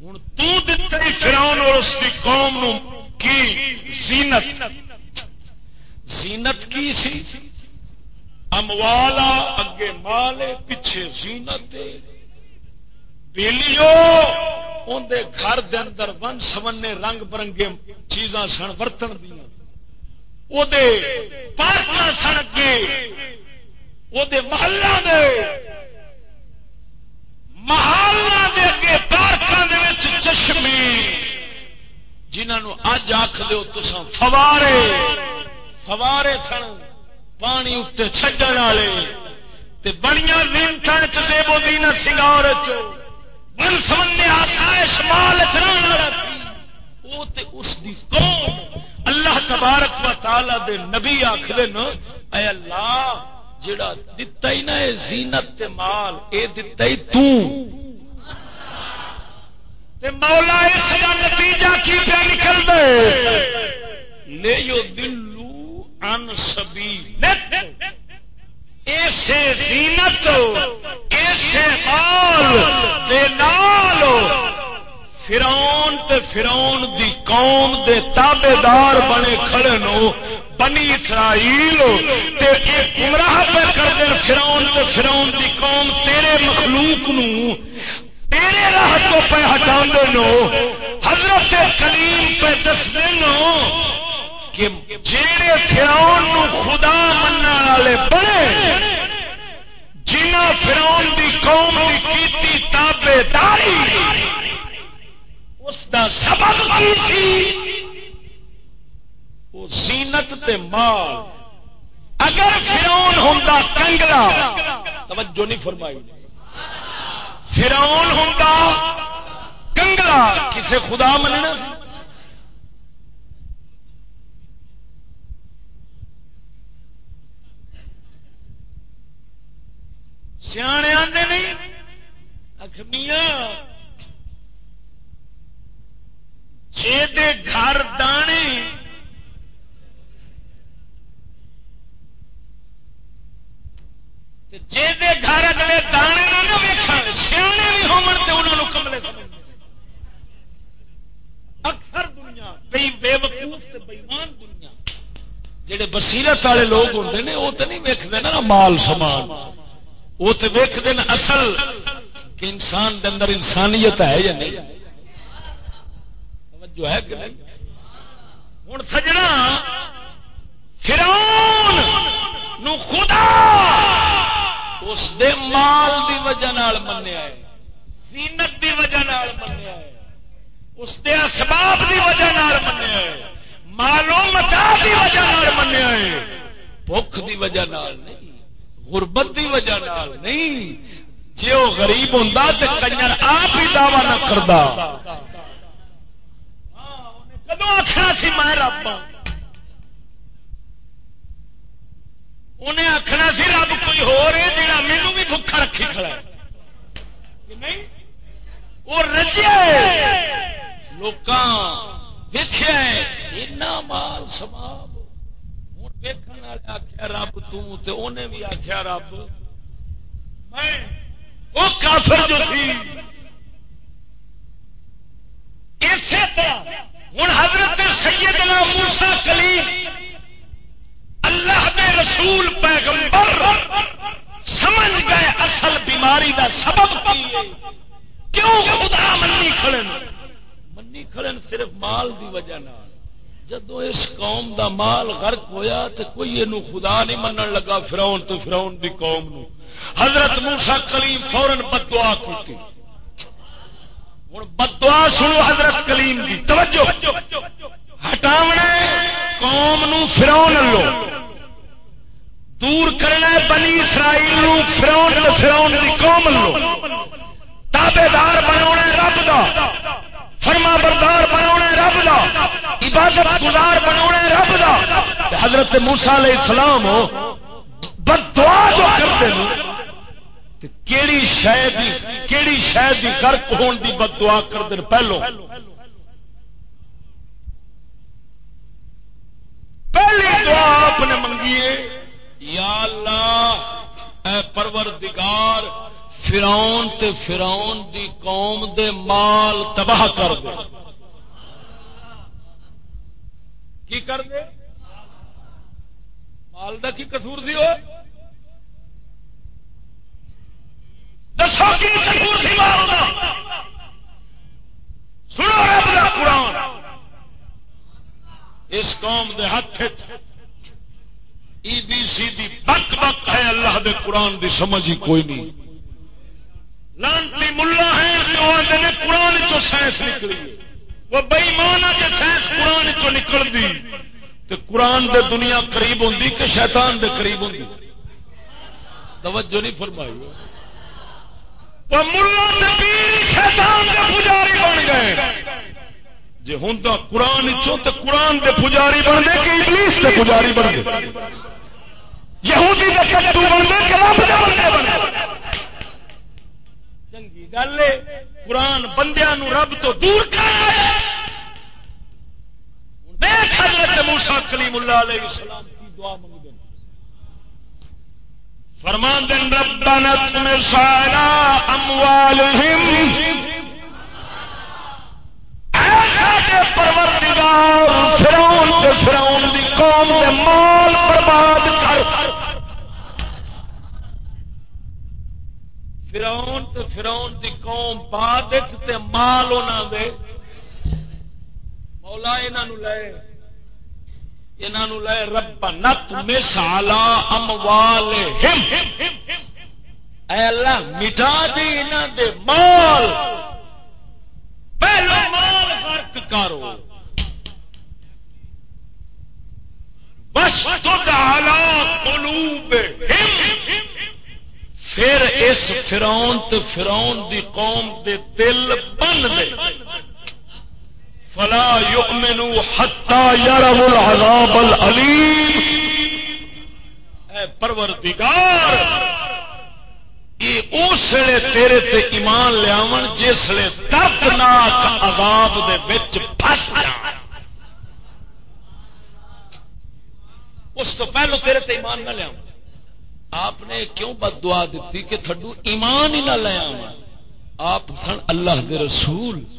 Speaker 2: ہوں تھی فراؤن اور اس کی قوم کی زینت۔ زینت کی سی؟ اموالا اگے مال پیچھے زینت بیلیو اندر گھر دے اندر ون سمنے رنگ برنگے چیزاں سن برتن دیا وہ پارک سن اگے وہ محلہ دے محلہ دے اگے پارکوں چشمے جنہوں اج آخ دو تسان فوارے فوارے سن پانی اتنے چڈن والے بڑیاں نیمت چیبو دین سنگار بن سمنے آسائش مال چران والا وہ اس دی قوم اللہ تبارک و تعالی دے نبی آخر اے اللہ جڑا دتا ہی نہ زینت تے مال، اے دتا ہی تو۔ تے مولا اس کا نتیجہ کی پہ نکل دے۔ لے یو دلو ان سبی ایسے زینت، ایسے مال دے نال۔ فرون تے فرون دی قوم دے تابے دار بنے کھڑے نو، بنی اسرائیل، تے گمراہ پہ کر دیں فرون تے فرون دی قوم تیرے مخلوق نو، تیرے راہ تو پہ ہٹا نو۔ حضرت کلیم پہ دس دنو کہ جیڑے فرون نو خدا منع والے بنے جنہ فرون دی قوم دی کیتی تابے داری اس دا سبب کی تھی وہ زینت تے مال۔ اگر فرون ہوں کنگلا۔ توجہ نہیں فرمائی۔ فرون ہوں کنگلا۔ کسے خدا مننا سیانے آتے نہیں۔ اخمیاں جی گھر دانے جی گھر اگلے دانے سیانے بھی ہونے کملے اکثر دنیا، بے بے وقوف بےمان دنیا۔ جہے بسیرت والے لوگ ہوتے ہیں وہ تو نہیں ویکتے نا مال سامان وہ تو ویکتے ہیں اصل کہ انسان کے اندر انسانیت ہے یا نہیں۔ جو ہے کہ نہیں؟ ہوں سجنا فرون خدا اس دے مال دی وجہ منیا ہے، زینت دی وجہ منیا ہے، اس دے اسباب دی وجہ منیا ہے مالو متا دی وجہ منیا ہے۔ بخ دی وجہ نہیں، غربت دی وجہ نہیں۔ جی وہ غریب ہوں تو کنجر آپ ہی دعوی نہ کرتا کدو آخر سی میں رب ہاں، انہیں آخنا سی رب کوئی ہو رہے جا مینو بھی بکھا رکھی کھڑا نہیں؟ وہ رجیا لوگ دیکھا مال سباب ہوں دیکھنے والے آخیا رب تنے بھی آخیا رب۔ وہ کافر جو تھی۔ اسی طرح ہوں حضرت سیدنا موسا کلیم اللہ دے رسول پیغمبر سمجھ گئے اصل بیماری دا سبب کیوں خدا منی
Speaker 1: کھڑے منی کھڑے صرف مال دی وجہ جدو اس قوم دا مال غرق ہویا تو کوئی یہ خدا نہیں منن لگا فراؤن تو فراؤن دی قوم نو۔ حضرت موسا کلیم فورن بدعا کی ہوں بدعا سنو حضرت کلیم دی. توجہ. ہٹاونا قوم نو فراؤن لو. دور کرنا بنی اسرائیل فراؤن فراؤن دی قوم لو تابے دار بنا رب دا. فرما بردار بنا رب دا. عبادت گزار بنا رب دا. حضرت موسا علیہ السلام بدعا جو کرتے کیڑی شاید کیڑی شاید گرک ہون دی بد دعا کر دن پہلو. پہلی دعا آپ نے منگیے یا اللہ، اے پروردگار فرون تے فرون دی قوم دے مال تباہ کر دے۔ کی کر دے؟ مال دا کی کسور سی ہو دسو کی سی سنو رب دا قرآن۔ اس قوم دے ہاتھ ای بی سی دی بک بک ہے، اللہ دے قرآن دی سمجھ ہی کوئی نہیں۔ لانتی ملا ہے نے قرآن چو سائنس نکلی وہ بئی مانا کہ سائنس قرآن چو نکل دی۔ تو قرآن دے دنیا قریب ہوں کہ شیطان دے قریب ہوں توجہ نہیں فرمائی۔ وہ ملا شیطان دے پجاری بن گئے۔ جی ہوں تو قرآن چو تو قرآن دے پجاری بن گئے کہ انگلش کے پجاری بن گئے؟ یہودی دے بن گئے کہ رب دے بندے بن گئے؟ چنگی گل ہے۔ قرآن بندیا رب تو دور حضرت کلیم اللہ علیہ السلام کی دعا منگ دیں فرمان دن ربنا اطمس على اموالهم ایسا پروردگار فرعون تے فرعون دی قوم دے مال برباد کر. فراؤن تو فراؤن دی قوم بعد تے مال انہوں دے. مولا انہوں لے. انہوں لے رب نت مسالا اموال اے اللہ، مٹا دی انہوں دے مال۔ پہلو مال فرق کرو۔ بس تو قلوب پھر اس فرون فرون دی قوم دے دل بن دے۔ فلا یؤمنو حتا یروا العذاب العلیم اے پروردگار، یہ اسلے تیرے تے ایمان لیاون جسلے دردناک عذاب دے وچ پھس جا۔ اس تو پہلو تیرے تے ایمان نہ لیاون۔ آپ نے کیوں بد دعا دیتی کہ تھڈو ایمان ہی نہ لیا آپ سن اللہ دے رسول۔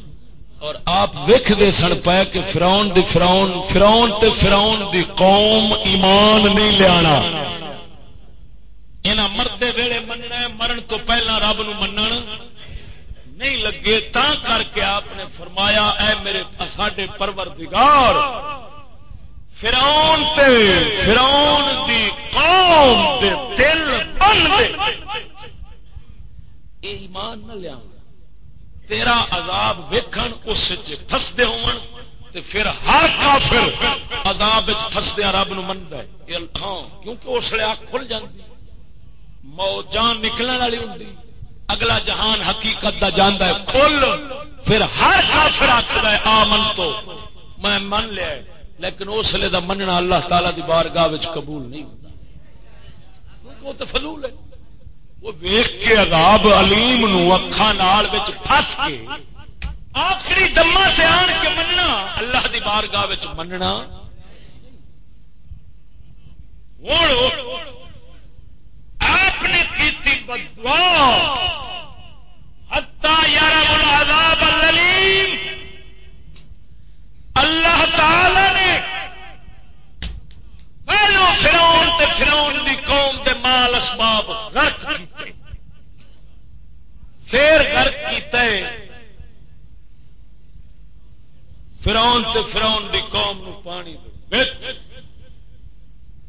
Speaker 1: اور آپ ویک دے سن پائے کہ فراؤن دی فراؤن فراؤن تے فراؤن دی قوم ایمان نہیں لیا یہاں مردے ویلے مننا مرن تو پہلا رب نو منن۔ نہیں لگے تا کر کے آپ نے فرمایا، اے میرے ساڈے پروردگار فرون فرون دی قوم دے دل بن دے ایمان نہ لیا تیرا عذاب ویکھن، اس فسدے ہون، تے پھر ہر کافر عذاب فسدیا رب نو منتا ہے۔ ہاں کیونکہ اس لیے اک کھل جاتی مو جان نکلنے والی ہوں اگلا جہان حقیقت دا جانا ہے، کھل۔ پھر ہر کافر آخر ہے، آ من تو، میں من لیا لیکن اس لیے دا مننا اللہ تعالی دی بارگاہ قبول نہیں ہوتا۔ وہ تو فضول ہے۔ وہ ویخ کے عذاب علیم نو اکھان پھس کے آخری دما سے آن کے مننا، اللہ دی بارگاہ مننا۔ آپ نے کی بدوا ہتا یار عذاب العلیم۔ اللہ تعالی نے پہلو فراؤن تے فراؤن دی قوم دے مال اسباب غرق کیتے۔ پھر غرق کیتے۔ فراؤن تے فراؤن دی قوم نو پانی دے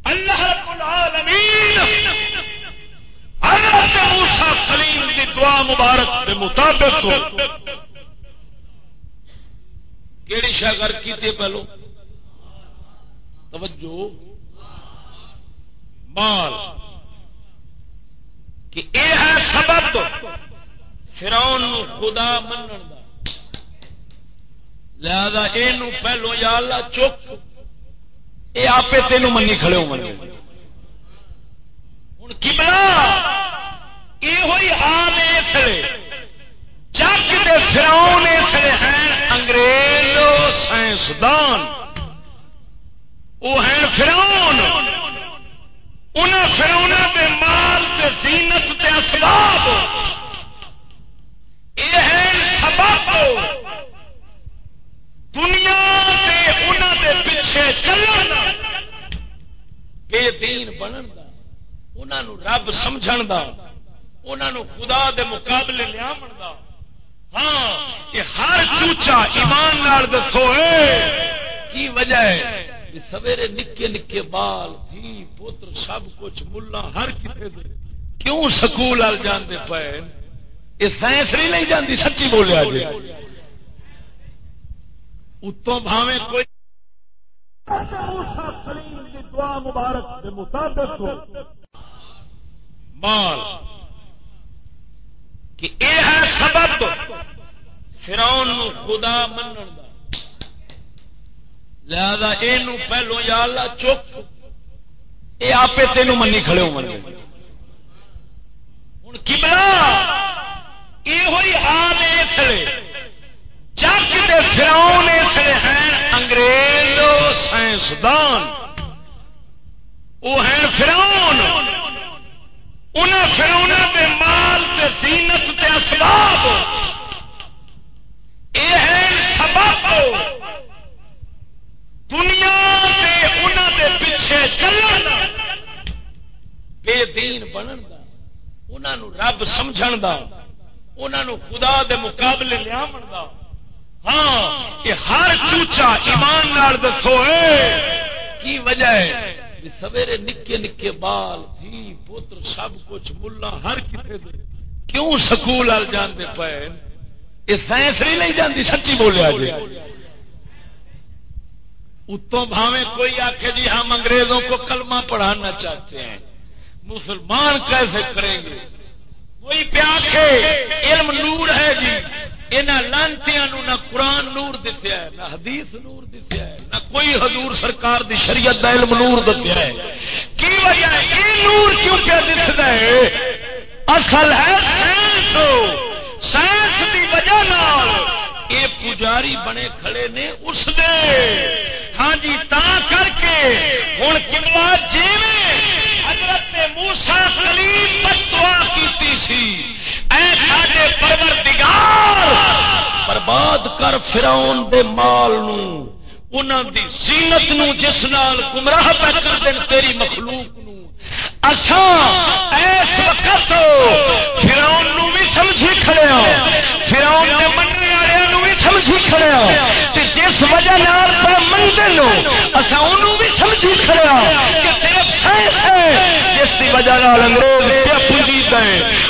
Speaker 1: اللہ رب العالمین۔ حضرت موسیٰ خلیل دی دعا مبارک دے مطابق۔ کیڑی شاگر کی تھی پہلو؟ توجہ۔ مال کہ یہ ہے سبب فراؤن خدا منن دا۔ لہذا یہ پہلو یا اللہ چک۔ یہ آپ تین منی، کھڑے ہو منی۔ ہوں کملا یہ ہوئی حال اس جگ کے فراؤن اس ہیں انگریز سائنسدان۔ وہ ہیں فراؤن انہیں فراؤنا کے مال کے زینت کے اسباب یہ ہے سبب دنیا کے انہوں دے پیچھے چلن بے دین بنن دا انہوں رب سمجھ دا انہوں خدا دے مقابلے لیا دا۔ ہاں یہ ہر چوچا ایمان نال دسو کی وجہ ہے؟ سویرے نکے نکے بال تھی پوتر سب کچھ ملا ہر کسی کیوں سکول آل جانے پے یہ سائنس نہیں لے جاندی، سچی بولیا جی اتوں بھاوے کوئی دعا مبارک مطابق مال کہ اے ہے سبب فراؤن خدا منن دا۔ لہذا یہ پہلو یا اللہ چک یہ آپ تین منی کھڑے ہو منی۔ ہوں کملا یہ حال اس جگ کے فراؤن اس لیے ہیں، انگریز سائنسدان۔ وہ ہیں فراؤن انہیں فراؤن کے مال کے زینت کے اسباب یہ ہے سبب دنیا کے انہوں دے پیچھے چلن بے دین بنن دا۔ انہوں رب سمجھ دا۔ انہوں خدا دے مقابلے لیا دا۔ ہاں یہ ہر چوچا ایمان نال دسو کی وجہ ہے؟ سویرے نکے نکے بال تھی پوتر سب کچھ ملا ہر کسی کیوں سکول آل جانے پے؟ یہ سائنس نہیں لے جاندی، سچی بولیا جی۔ اتوں بھاوے کوئی آخ جی ہم انگریزوں کو کلمہ پڑھانا چاہتے ہیں۔ مسلمان کیسے کریں گے؟ کوئی پیاکھے علم نور ہے جی۔ یہاں لانتی نہ قرآن نور دسیا ہے، نہ حدیث نور دسیا ہے، نہ کوئی حضور سرکار دی شریعت دا علم نور دسیا ہے۔ کی وجہ ہے؟ یہ نور کیوں کیا دستا ہے؟ اصل ہے سائنس۔ سائنس کی وجہ یہ پجاری بنے کھڑے نے اس دے۔ ہاں جی تا کر کے ہوں کملا جی حضرت موسا کلیم بتوا کی سی۔ اے ساڈے پروردگار، برباد کر فراؤن دے مال نو۔ انہاں دی زینت نو جس نال گمراہ پہ کر دین تیری مخلوق نو۔ اساں اس وقت فراؤن نو بھی سمجھی کھڑے ہاں۔ فراؤن دے مننے سمجھی کھڑے تے جس وجہ نال پر منتے نو اونوں بھی سمجھی کھڑے کہ تیرا سائنس ہے۔ جس دی وجہ نال انگریز پیا پوجی دے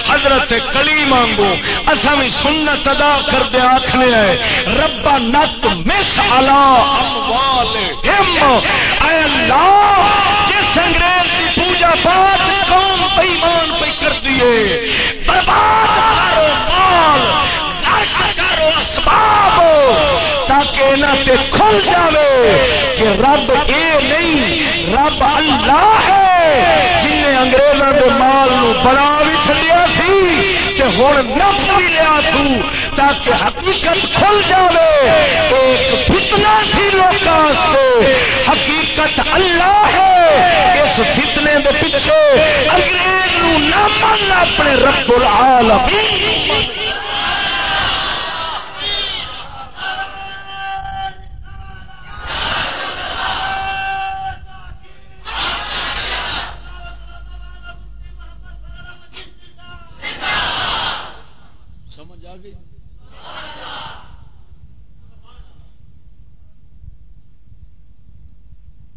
Speaker 1: حضرت کلی مانگو اصا بھی سنت ادا کر دے آخنے ہے ربا نت مس الا اموال اے اللہ، جس انگریز کی پوجا پاٹ قوم بےمان پہ کر دیے سے کھل جاوے کہ رب اے نہیں، رب اللہ ہے۔ جن انگریزوں کے مال بنا بھی چلیا سی ہوں نفس بھی لیا تو تاکہ حقیقت کھل جائے ایک فتنا سی لوگ حقیقت اللہ ہے۔ اس فتنے کے پیچھے انگریز نہ من اپنے رب العالمین۔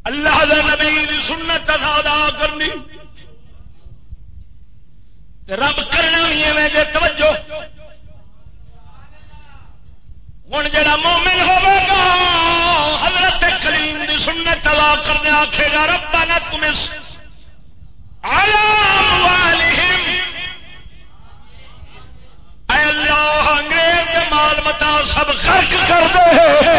Speaker 1: اللہ دے نبی دی سنت ادا کرنی۔ رب کرنا بھی ایویں جے توجہ۔ ہوں جا مومن ہوگا حضرت کریم دی سنت ادا کرنے آخے گا ربا نہ تمہیں اے اللہ، انگریز مال متا سب خرچ کر دے۔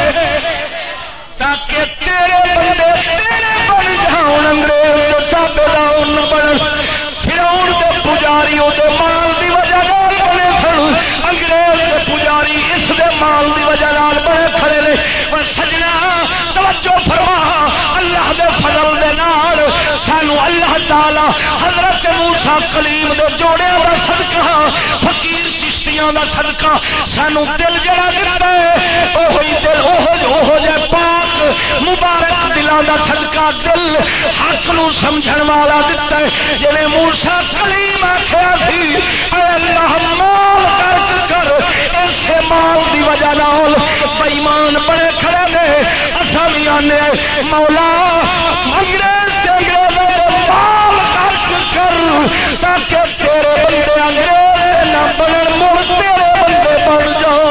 Speaker 1: تعالی حضرت موسا کلیم دے جوڑے کا صدقہ فقیر چشتیاں دا صدقہ سانو دل جڑا دیتا ہے وہی جی دل وہ جہ جی- جی پاک، مبارک دلان دا صدقہ دل حق نو سمجھن والا دیتا ہے۔ جی موسا کلیم آخیا سی اللہ مال کر کر اسے مال دی وجہ نال بےمان بڑے کھڑے نے۔ اصل بھی آنے، مولا، انگریز سے انگریز مال خرچ کر، تاکہ تیرے بندے انگریز نہ بن مڑ تیرے بندے بن جاؤ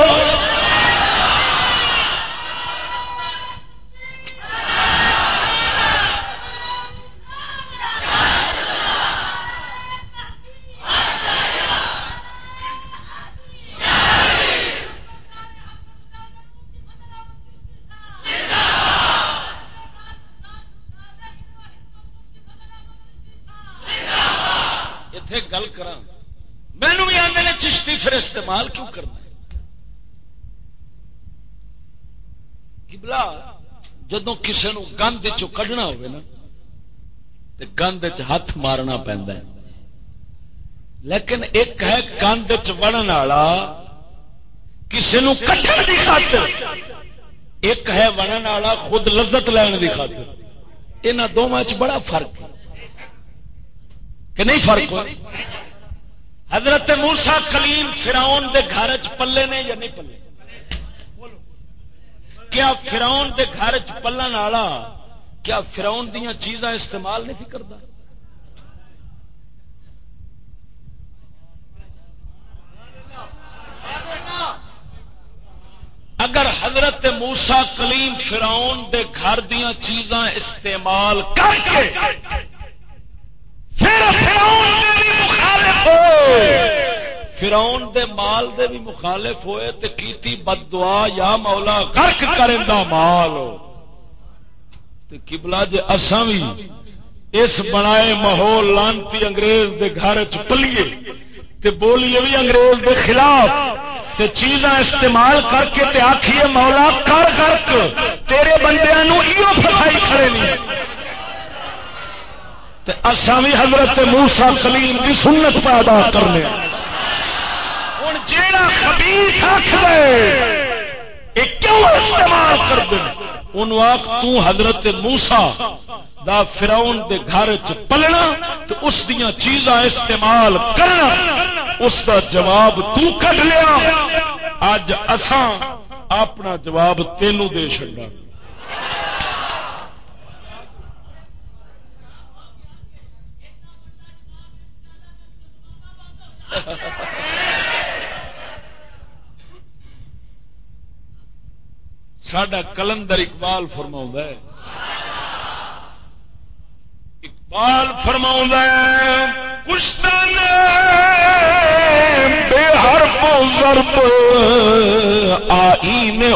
Speaker 1: استعمال کیوں کرنا کبلا جدو کسی نو گند چڈنا ہوگا نا تو گند ہاتھ مارنا پہنتا ہے۔ لیکن ایک ہے گند چڑن والا کسی کٹن کی خاطر۔ ایک ہے ونن والا خود لذت لین کی خاطر۔ یہاں دونوں بڑا فرق ہے۔ کہ نہیں فرق حضرت موسا کلیم فراؤن دے گھر چ پلے نے یا نہیں پلے؟ کیا فراؤن دے گھر چ پلن والا کیا فراؤن دیا چیزاں استعمال نہیں کرتا اگر حضرت موسا کلیم فراؤن دے گھر دیا چیزاں استعمال کر کے فراؤن دے مال دے بھی مخالف ہوئے تے کیتی بد دعا یا مولا غرق کرندا مال۔ تے قبلہ جے اساں بھی اس بنائے ماحول لانتی انگریز دے گھر چ پلیے تے بولیے بھی انگریز دے خلاف تے چیزاں استعمال کر کے تے آکھیے مولا کر غرق، تیرے بندیاں نو ایو فسائی کھڑے نہیں اصا بھی حضرت موسا کلیم کی سنت پیدا کرنے ہوں جا خبیس کیوں استعمال کر دے ان حضرت موسا دا فراؤن دے گھر چ پلنا تو اس دیا چیزاں استعمال کرنا۔ اس دا جواب تو کر لیا۔ اج اساں اپنا جواب تینوں دے چڑا سڈا کلندر اقبال فرما ہے۔ اقبال فرما کشتن بے ہر ضرب آئی میں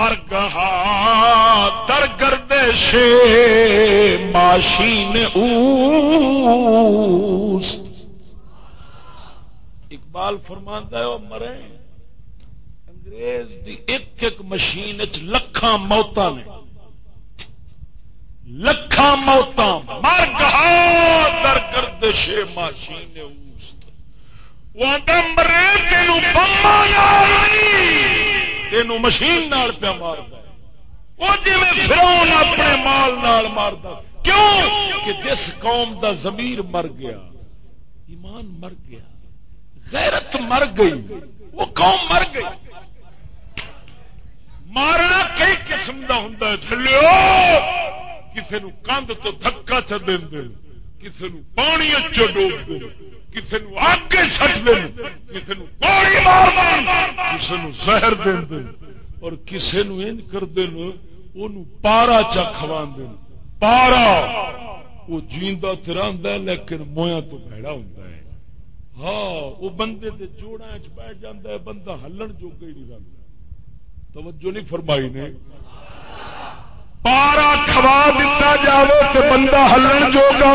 Speaker 1: مرگہا در گردش ماشین اوس اقبال فرماندہ ہے، وہ مرے۔ انگریز دی ایک ایک مشین چ لکھاں موتا نے۔ لکھاں موتا مرگہا در گردش ماشین اوس وہ مرے تینوں بمبا نہیں۔ تینوں مشین پیا مار وہ جی فرون اپنے مال نال مارتا کیوں؟ کہ جس قوم دا ضمیر مر گیا، ایمان مر گیا، غیرت مر گئی، وہ قوم مر گئی۔ مارنا کئی قسم کا ہوں تھلو کسی کندھ تو دھکا چ کسی پانی ڈوب دے کسی اگ سٹ دے کسی پانی کسی زہر دے اور کسی کر دین پارا چا کھوا دین پارا! وہ جیندہ تراندا لیکن مویا تو بھڑا ہوں ہاں وہ بندے کے جوڑا چ بیٹھ جا بندہ ہلن جو ہی نہیں رہتا توجہ نہیں فرمائی نے۔ پارا کھوا دیتا جاوے تو بندہ ہلن جو گا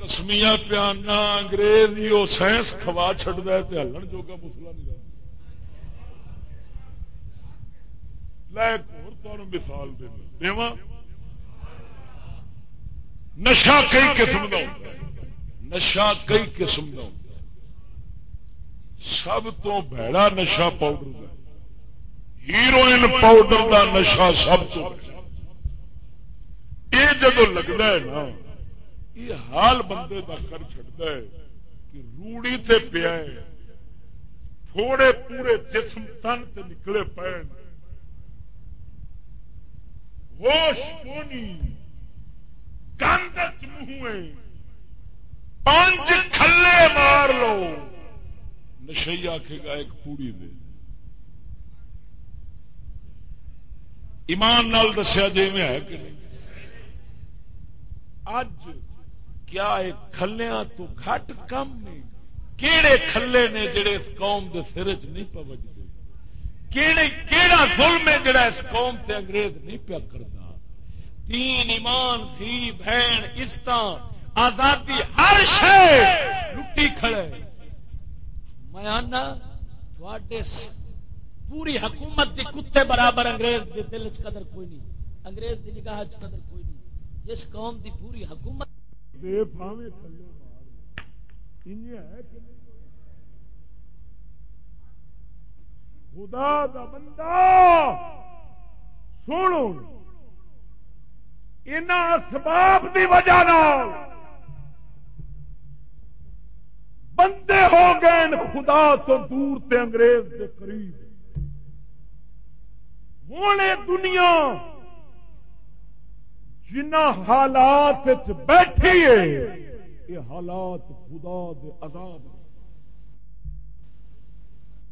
Speaker 1: کسمیا پیانا انگریز ہی وہ سائنس کھوا چڈ ہے تو ہلن جو گا مسلا نہیں مثال دے نشا کئی قسم کا نشا کئی قسم کا سب تو بھڑا نشا پاؤڈر کا ہیروئن پاؤڈر کا نشا سب تو۔ یہ جدو لگتا ہے نا یہ حال بندے کا کر چڑتا ہے کہ روڑی تے پیا تھوڑے پورے جسم تن تے نکلے پے ہوش کونی گند منہ پانچ کھلے مار لو۔ نشئی آخے گا، ایک پوڑی دے۔ ایمان نال دسیا جی میں ہے کہ نہیں۔ اج کیا کھلیا تو گھٹ کم نے کیڑے کھلے نے جڑے اس قوم دے سر چ نہیں پوجتے کیڑا ظلم ہے جڑا اس قوم تے انگریز نہیں پیا کرتا تین ایمان تھی بہن عزت آزادی ہر شے لٹی کھڑے۔ میں آنا پوری حکومت دی کتے برابر انگریز دے دل چ قدر کوئی نہیں، انگریز دی نگاہ چ قدر کوئی نہیں۔ جس قوم دی پوری حکومت
Speaker 2: خدا دا بندہ! سنو۔ ان اسباب دی وجہ بندے ہو گئے خدا تو دور تے انگریز دے قریب۔ ہوں دنیا جنہ حالات بیٹھی ہے، یہ حالات خدا دے عذاب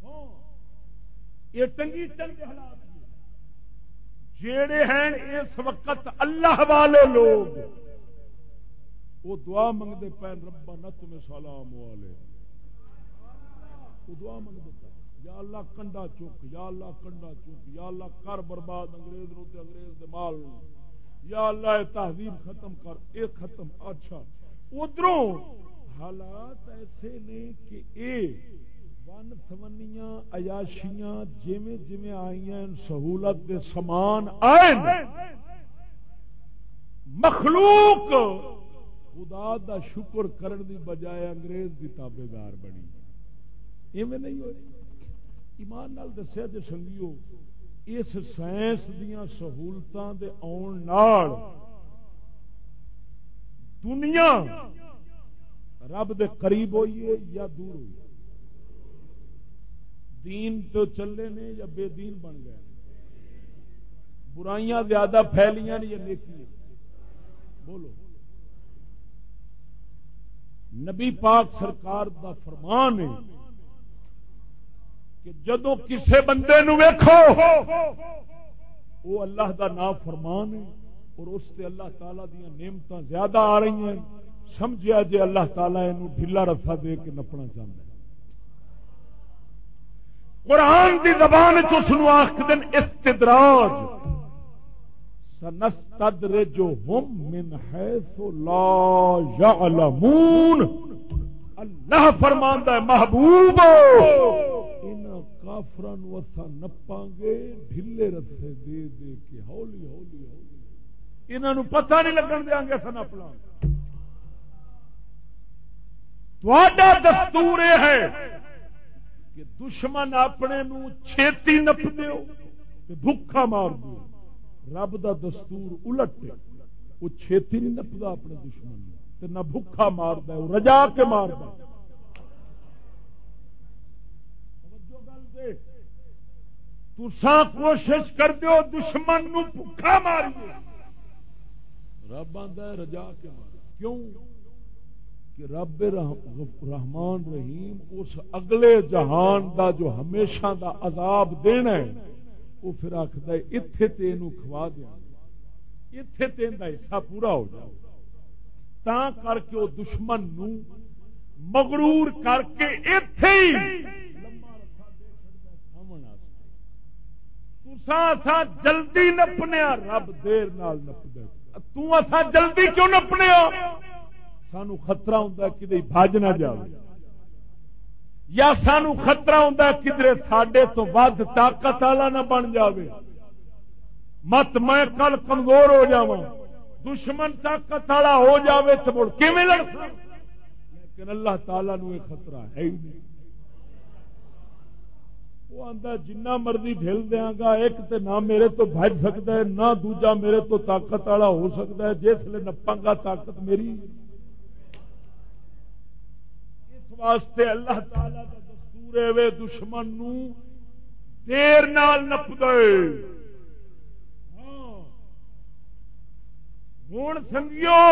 Speaker 2: ہاں، یہ ٹنگی چل حالات جڑے ہیں اس وقت اللہ والے لوگ، وہ دعا منگتے پے ربا نت میں سلام والے۔ وہ دعا منگتے یا اللہ کنڈا چک یا اللہ کنڈا چک یا اللہ کر برباد انگریز رو تے انگریز دے مال یا اللہ تہذیب ختم کر، اے ختم اچھا۔ ادھروں حالات ایسے نے کہ اے ون سمنیاں عیاشیاں جویں جویں آئیاں، سہولت دے سامان آئے مخلوق خدا دا شکر کرن دی بجائے انگریز دی تابے دار بنی۔ ایویں نہیں ہوئی۔ ایمان نال دسیا جی سنگیو، اس سائنس دیا سہولتوں کے آن دنیا رب دے قریب ہوئی ہے یا دور ہوئی دین تو چلے نے یا بے دین بن گئے برائیاں زیادہ پھیلیاں یا نیکیاں؟ بولو۔ نبی پاک سرکار دا فرمان ہے کہ جدو کسے بندے نو ویکھو وہ اللہ دا نام فرمان ہے اور اس سے اللہ تعالی دیا نعمت زیادہ آ رہی ہیں۔ سمجھا جی اللہ تعالیٰ یہ ڈھیلا رسا دے کے نپنا چاہتا ہے۔ قرآن دی زبان چس آخ دن استدراج۔ سنستدرجهم من حيث لا يعلمون اللہ فرماندہ ہے، محبوب کافران وسا نپاں گے، ڈھلے رسے دے دے کے ہولی ہولی ہولی۔ انہوں پتہ نہیں لگن دیا گے سن اپنا۔ دستور یہ ہے کہ دشمن اپنے نو چھیتی نپ دیو بھوکا مار دو رب دا دستور الٹ وہ چھیتی نہیں نپتا اپنے دشمن نہ بھوکا مارد رجا کے مارد تسا کوشش کر دو دشمن نو بھوکا ماری رب آدھا رجا کے مار کیوں؟ کہ رب رحمان رحیم اس اگلے جہان دا جو ہمیشہ دا عذاب دینا ہے، وہ پھر آخر اتے تین کھوا دیا۔ اتے تین کا حصہ پورا ہو جائے تا کر کے وہ دشمن نو مغرور کر کے اتے ہی تسا جلدی نپنے رب دیر نال تسا جلدی کیوں نپنے سانو خطرہ ہوں کدے بج نہ جائے یا سانو خطرہ ہوں کدھر سڈے تو ود طاقت والا نہ بن جائے مت میں کل کمزور ہو جا دشمن طاقت والا ہو جائے تو مڑ لڑ لیکن اللہ تعالی نو خطرہ ہے ہی نہیں۔ وہ آتا جنہ مرضی ڈل دیا گا ایک تے نہ میرے تو بج سکتا ہے، نہ دوجا میرے تو طاقت والا ہو سکتا ہے، جس لیے نپا گا طاقت میری۔ اس واسطے اللہ تعالی کا دستور وے دشمن نو دیر نال نپ گئے ہوں سنگیو۔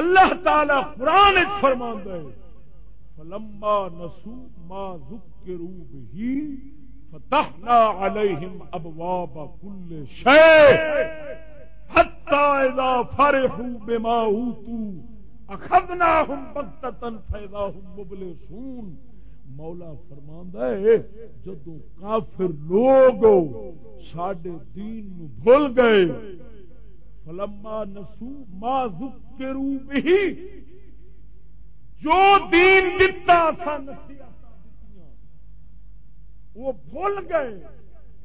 Speaker 2: اللہ تعالی قرآن فرما ہے فلما نسو ما ذکروا به، فتحنا عليهم ابواب كل شيء حتى اذا فرحوا بما اوتوا اخذناهم بغتة فاذا هم مبلسون. مولا فرماندا ہے، جدو کافر لوگ ساڈے دین نو بھول گئے، فلما نسو ما ذکروا به جو دین دتا وہ بھول گئے،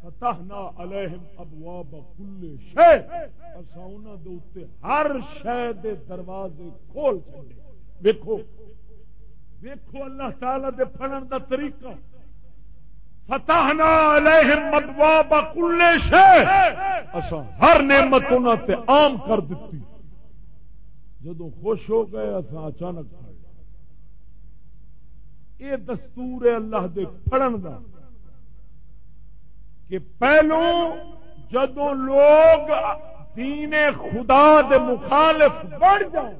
Speaker 2: فتحنا علیہم ابواب کل شے۔ اسا انہاں دے اوتے ہر شے دے دروازے کھول چھڈے۔ دیکھو دیکھو اللہ تعالی دے پھڑن دا طریقہ۔ فتحنا علیہم ابواب کل شے۔ اسا ہر نعمت انہاں تے عام کر دتی۔ جدوں خوش ہو گئے اسا اچانک یہ دستور ہے اللہ دے پڑھن دا کہ پہلو جدو لوگ دین خدا دے مخالف بڑھ جان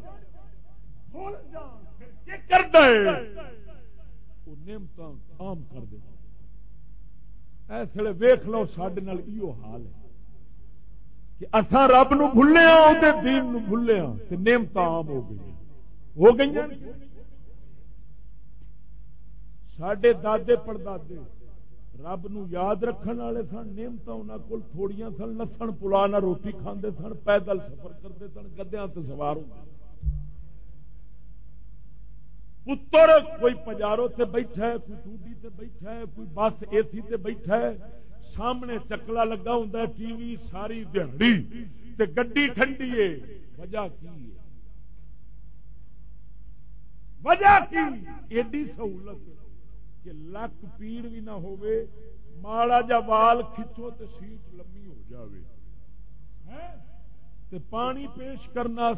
Speaker 2: کرتا ہے؟ وہ نعمت عام کر دے۔ ایسے ویخ لو سڈے ایو حال ہے کہ اصا رب نو بھولے ہاں دین نو بھولے ہاں نعمت عام ہو گئی ہو گئی سڈے دے پڑدے رب نو یاد رکھنے والے سن نعمت انہوں کو تھوڑی سن لسن پلا نہ روٹی کھانے سن، پیدل سفر کرتے سن گدیا سوار پتر کوئی پجارو سے بیٹھا ہے، کوئی ٹوڈی سے بیٹھا ہے، کوئی بس اے سی سے بیٹھا ہے، سامنے چکلا لگا ہوں ٹی وی ساری دہڑی گڈی ٹھنڈی ہے۔ وجہ کی ہے؟ وجہ کی؟ ایڈی سہولت کہ لک پیڑ بھی نہ ہوئے ماڑا جا وال کھچو تو سیٹ لمبی ہو جاوے تے پانی پیش کرنے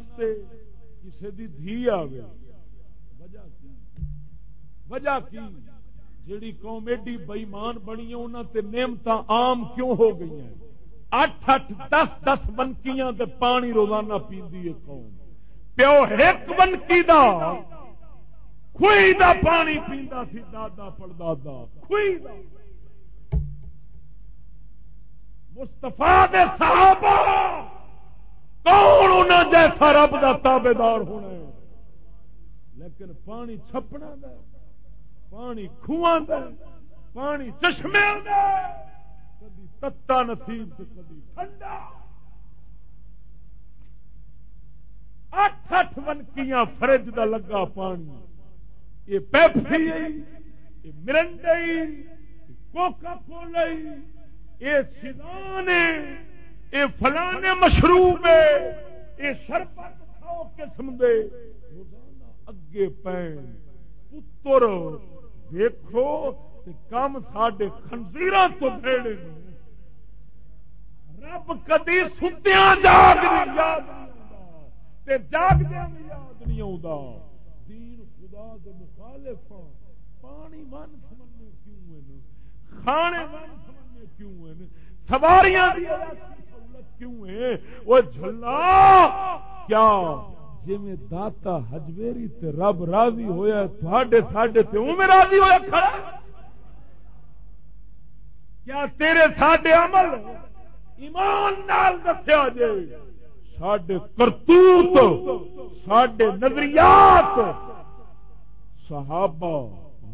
Speaker 2: کسی دی دھی آوے وجہ کی وجہ کی جیڑی قوم ایڈی بئیمان بنی انہوں تے نعمت عام کیوں ہو گئی ہیں اٹھ اٹھ دس دس بنکیاں تے پانی روزانہ پیندی ہے قوم پیو ایک بنکی دا خوئی دا پانی پیندا سی، دادا پڑدادا خوئی دا۔ مستفا دے صحابہ، کون انہیں جیسا رب دا تابے دار ہونا ہے؟ لیکن پانی چھپنا دا پانی کھواں دا پانی چشمے دا کدی تتا نصیب سے کدی ٹھنڈا۔ اٹھ اٹھ ونکیاں فرج دا لگا پانی۔ یہ پیپسی یہ مرنڈئی کوکا کولائی یہ سیدان یہ فلانے مشروب ہے یہ شربت کھاؤ قسم دے اگے پین، پتر، دیکھو کام ساڈے خنزیر تو بھیڑے رب کدی ستیاں جاگ نہیں، یاد نہیں جاگ یاد نہیں آتا دین خدا دے مخالف ہاں۔ پانی من سمجھنے کیوں ہیں کھانے من سمجھنے کیوں ہیں سواریاں کیوں ہے وہ جھلا! کیا؟ جی میں داتا ہجویری تے رب راضی ہویا تھوڑے ساڈے تے میں راضی ہویا کھڑا کیا تیرے ساڈے عمل ایمان نال دسیا جے؟ ساڈے کرتوت، ساڈے نظریات صحابہ،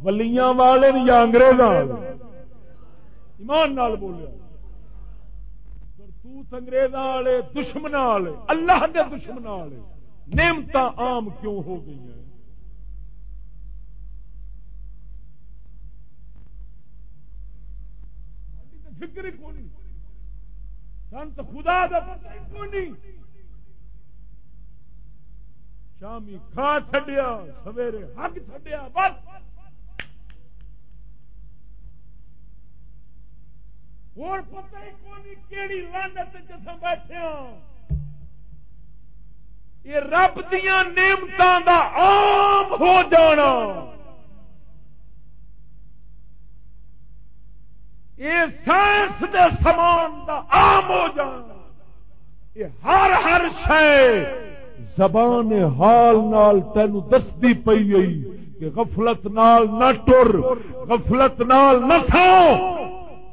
Speaker 2: ولیاں والے یا انگریزاں ایمان نال بولیا۔ کرتوت انگریزاں والے دشمن والے، اللہ دے دشمن والے نعمت عام کیوں ہو گئی ہیں؟ فکر ہی کون سنت خدا کونی۔ شامی کھا چڈیا سویرے حق چڈیا بس۔ ہوں پتہ ہی کونی کیڑی لانت جسا بیٹھے ہوں یہ رب دیا نعمت دا عام ہو جانا۔ یہ سائنس دے سامان دا عام ہو جانا۔ یہ ہر ہر شے زبان حال نال تین دستی پی گئی کہ غفلت نال نہ ٹر، غفلت نال نہ سو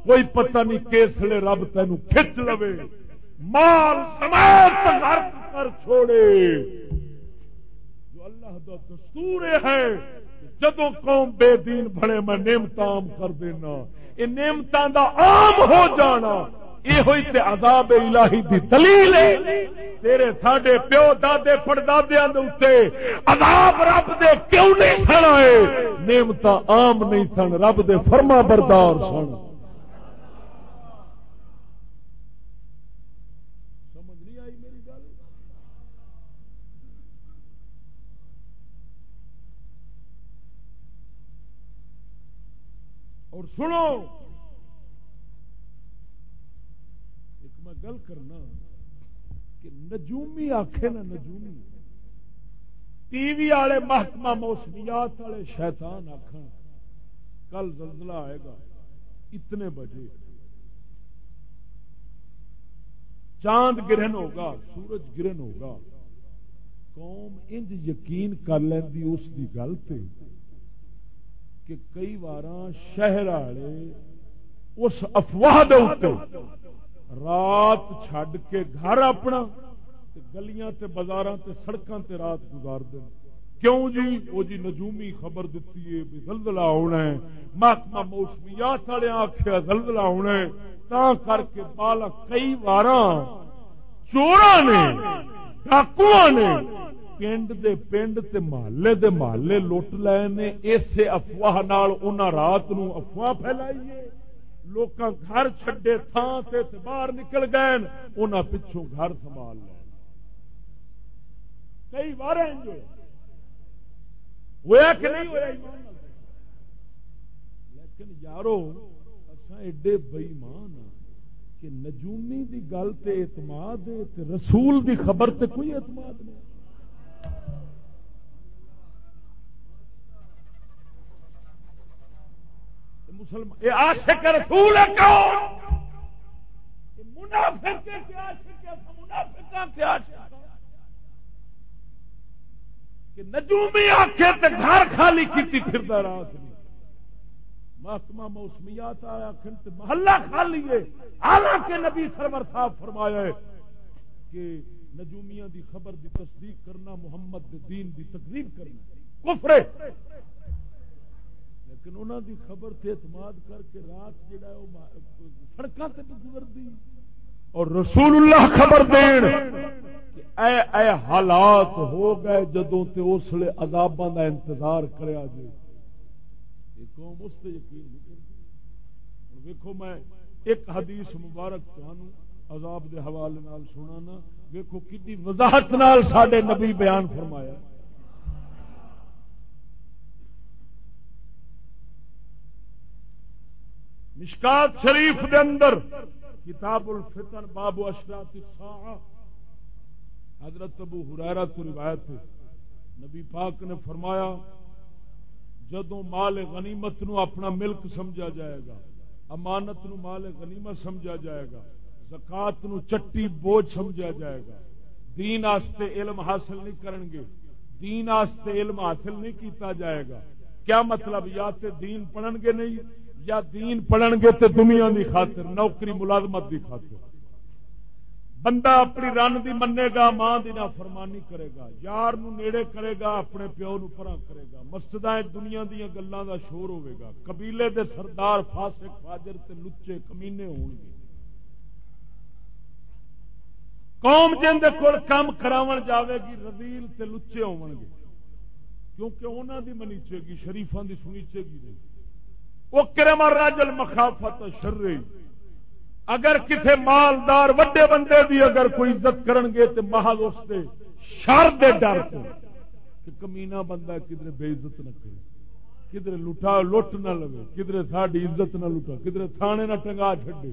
Speaker 2: کوئی پتہ نہیں کیسلے رب تین کھچ لوے۔ مال سمیت غرق کر چھوڑے۔ جو اللہ دا دستور ہے جدو قوم بے دین بڑے میں نعمت عام کر دینا یہ نعمت دا عام ہو جانا۔ یہ ہوئی عذاب الہی دی دلیل ہے۔ تیرے ساڈے پیو دادے پڑدادیا عذاب رب دے کیوں نہیں سن آئے؟ نعمت عام نہیں سن، رب دے فرما بردار سن۔ اور سنو ایک میں گل کرنا کہ نجومی آخے نا نجومی، ٹی وی والے محکمہ موسمیات والے شیطان آخ کل زلزلہ آئے گا، اتنے بجے۔ چاند گرہن ہوگا، سورج گرہن ہوگا۔ قوم انج یقین کر لینی اس کی گل پہ کہ کئی بار شہر والے اس افواہ رات چھڈ کے گھر اپنا گلیاں تے بازار تے سڑکاں تے رات گزار دیں کیوں جی؟ وہ جی نجومی خبر دیتی ہے بھی زلزلہ ہونا ہے۔ محکمہ موسمیات والے آخیا زلزلہ ہونا ہے۔ تا کر کے بالا کئی بار چورا نے ڈاکو نے پنڈ دے پنڈ تے محلے دے محلے لٹ لے نے۔ اسے افواہ نال انہاں رات نو افواہ پھیلائیے لوگ گھر چھڈے تھان سے باہر نکل گئے انہاں پچھوں گھر سنبھال لے کئی بار ہوا کہ نہیں ہوا لیکن یارو اصا ایڈے بئیمان ہاں کہ نجومی دی گل تے اعتماد رسول دی خبر تے کوئی اعتماد نہیں۔ مسلمان یہ عاشق رسول ہے کون؟ منافق کے عاشق ہے منافقہ کے عاشق کہ نجومی آخے تے گھر خالی کیتی پھردا رات نہیں۔ محکمہ موسمیات آیا تے محلہ خالی ہے۔ حالانکہ نبی سرور صاحب فرمایا ہے کہ نجومیاں دی خبر دی تصدیق کرنا، محمد دے دین دی تقریب کرنا۔ کفر لیکن انہوں دی خبر سے اعتماد کر کے رات جڑا ہے سڑکوں سے گزر دی اور رسول اللہ خبر دین کہ اے اے حالات ہو گئے جدوں تے اس لیے عذاباں دا انتظار کریا جے قوم اس تے یقین نہیں کرتی۔ ویکھو میں ایک حدیث مبارک تمہوں عذاب دے حوالے نال سنانا۔ ویکو کی وضاحت نال سڈے نبی بیان فرمایا۔ ہے مشکات شریف دے اندر، کتاب الفتن، باب اشرات حضرت ابو ہریرا تو روایت ہے۔ نبی پاک نے فرمایا جدو مال غنیمت نو اپنا ملک سمجھا جائے گا، امانت نو مال غنیمت سمجھا جائے گا، زکات نو چٹی بوجھ سمجھا جائے گا۔ دین آستے علم حاصل نہیں کرن گے۔ دین آستے علم حاصل نہیں کیتا جائے گا۔ کیا مطلب یا تے دین پڑھن گے نہیں؟ یا دین پڑھن گے تے دنیا دی خاطر، نوکری ملازمت دی خاطر۔ بندہ اپنی رن دی منے گا، ماں دی نہ فرمانی کرے گا، یار نو نیڑے کرے گا، اپنے پیو نو پرا کرے گا۔ مسجد دنیا دیا گلوں دا شور ہوے گا۔ قبیلے دے سردار، فاسق، فاجر تے لچے، کمینے ہون گے۔ قوم جن دے کول کام کراون جاوے گی رضیل تے لچے ہون گے۔ کیونکہ انہوں دی منیچے گی شریفان دی سنیچے گی نہیں۔ وہ کرم راجل مخافت شرری اگر کسی مالدار وڈے بندے دی اگر کوئی عزت کرن گے تو محل اس سے شر دے ڈر کو کہ کمینا بندہ کدھر بے عزت نہ کرے، کدھر لٹا لٹ نہ لو کدھر ساری عزت نہ لٹا، کدھر تھانے نہ ٹنگا چڈے